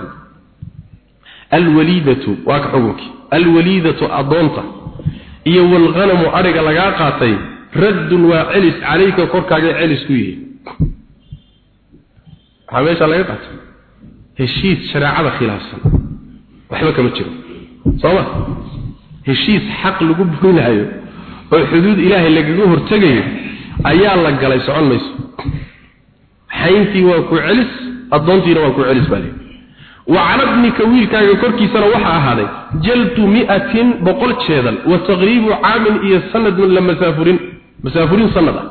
alwaliidatu waa ka xukunkii alwaliidatu adoonta iyo walghanamu ariga lagaa qaatay raddun waa celis calayka korkaaga celis ku yihi maxaa meesha laga qaatay heshiis shareecada khilaafsan waxba kama jiro sooma heshiis xaq lagu burinayo oo xuduud ilaahay lagaga hortegayo ayaa la galay socon mayso xayntii waa ku celis addoontiina waa ku celis baa leeyahay وعلى ابنك ويلكاغ كركيسنا waxa ahaaday jaltu mi'atin boqol jeedal wa taqribu aamin iyo sanad min lama safurin masafurin sanada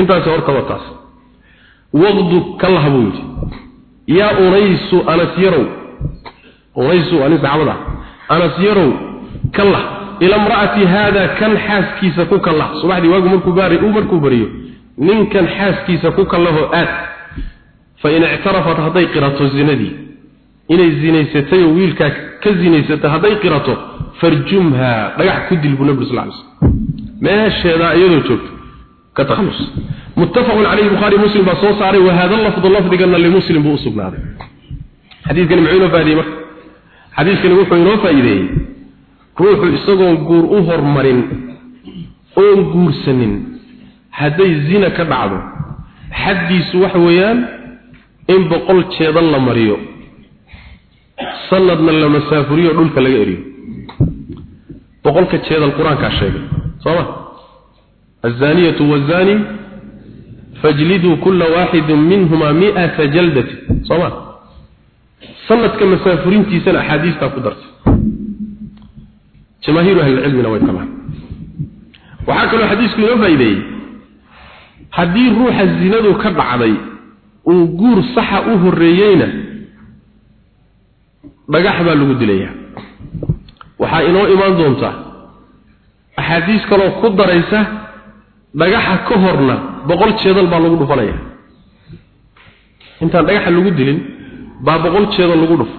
intaas horta wataas waqdu kallahu ya uraysu anas yarow uraysu anas saxabada kallah. Ila imraati hada kan xaaskiisa ku kallah. Subaxdii waagu markuu baari uu markuu bariyo ninkan xaaskiisa ku kallaho aad. Fa in i'tarafat haday qirato zinadii. Inay zinaysatay oo wiilka ka zinaysatay haday qirato farjumha dhagax ku dil buu nabi sallallahu alayhi wasallam. Meesheeda iyadoo joogto ka takhalus. Muttafaq alayhi bukhari muslim ba soo saaray wa hada lafdhu lafdigan li muslim buu sugnaaday. Xadiiskan muxuu faa'iideeyay marka? Xadiiskan wuxuu inoo faa'iideeyay ruuxu isagoon guur u hormarin oon guursanin hadday zina ka dhacdo xaddiisu waxa weeyaan in boqol jeedan la mariyo sanadna la masaafuriyo dhulka laga eriyo. Boqolka jeedal qur'aankaa sheegay sooma azaniyatu wazani fajliduu kula waaxidin minhuma miata jaldati sooma sanadka masaafurintiisana axaadiistaa ku dartay jamaahiiru ahlicilmina way qabaan waxaa kaloo xadiisku inoo faa'iideeyey haddii ruuxa zinadu ka dhacday uu guur saxa u horreeyeyna dhagax baa lagu dilayaa. Waxaa inoo imaan doonta axaadiis kaloo ku daraysa dhagaxa ka horna boqol jeedal baa lagu dhufanaya intaan dhagaxa lagu dilin baa boqol jeedal lagu dhufo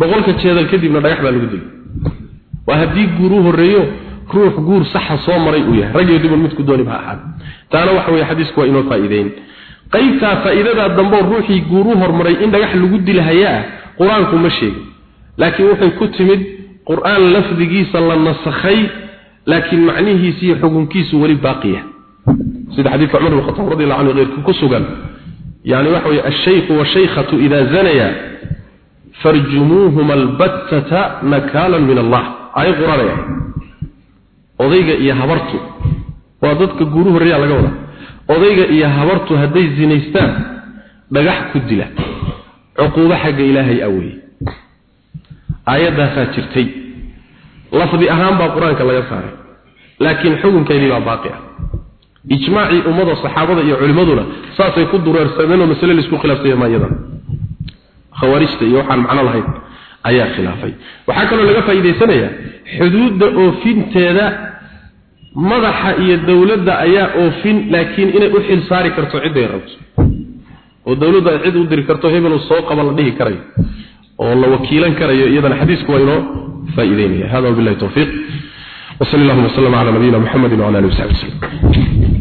boqolka jeedal kadibna dhagax baa lagu dilin waa haddii guur u horreeyo ruux guur saxa soo maray uu yahay. Rag iyo dumar midku dooni ba ahaad taana waxa weeye xadiisku waa inoo faa'iideyn qaybtaa faa'iidada dambe ruuxii guur u hormaray in dhagax lagu dilahayaa qur'aanku ma sheegin. Laakiin waxay ku timid qur'aan lafdigiisa la nasakhay laakiin macnihiisa iyo xukunkiisu weli baaqiya sida xadiidka cumar bin khataab radiyallahu anhu qeyrka ku sugan yani waxa weeye ash-shaykhu wash-shaykhatu idha zanaya farjumuhuma albattata nakalan min Allah ay quraanaya odayga iyo habartu. Waa dadka guuru horreeya laga wada. Odayga iyo habartu hadday zinaystaan dhagax ku dila. Cuquubo xagga ilaahay awey aayadaasaa jirtay. Lafdi ahaan baa qur'aanka laga saaray. Laakiin xukunkeedii baa baaqi ah. Ijmaacii ummada saxaabada iyo culimmaduna saasay ku dureersameen oo masale la isku khilaafsanya ma khawaarijta iyo waxaan macno lahayn ayaa khilaafay waxaa kaloo laga faa'iidaysanayaa xuduudda oofinteeda madaxa iyo dowladda ayaa oofin laakiin inay u xil saari karto cidday rabto oo dawladdu ay cid u diri karto hebel uu soo qaba la dhihi karayo oo la wakiilan karayo iyadana xadiisku waa inoo faa'iideynaya hada wabillahi tawfiiq وصلى الله وسلم على نبينا محمد وعلى اله وصحبه وسلم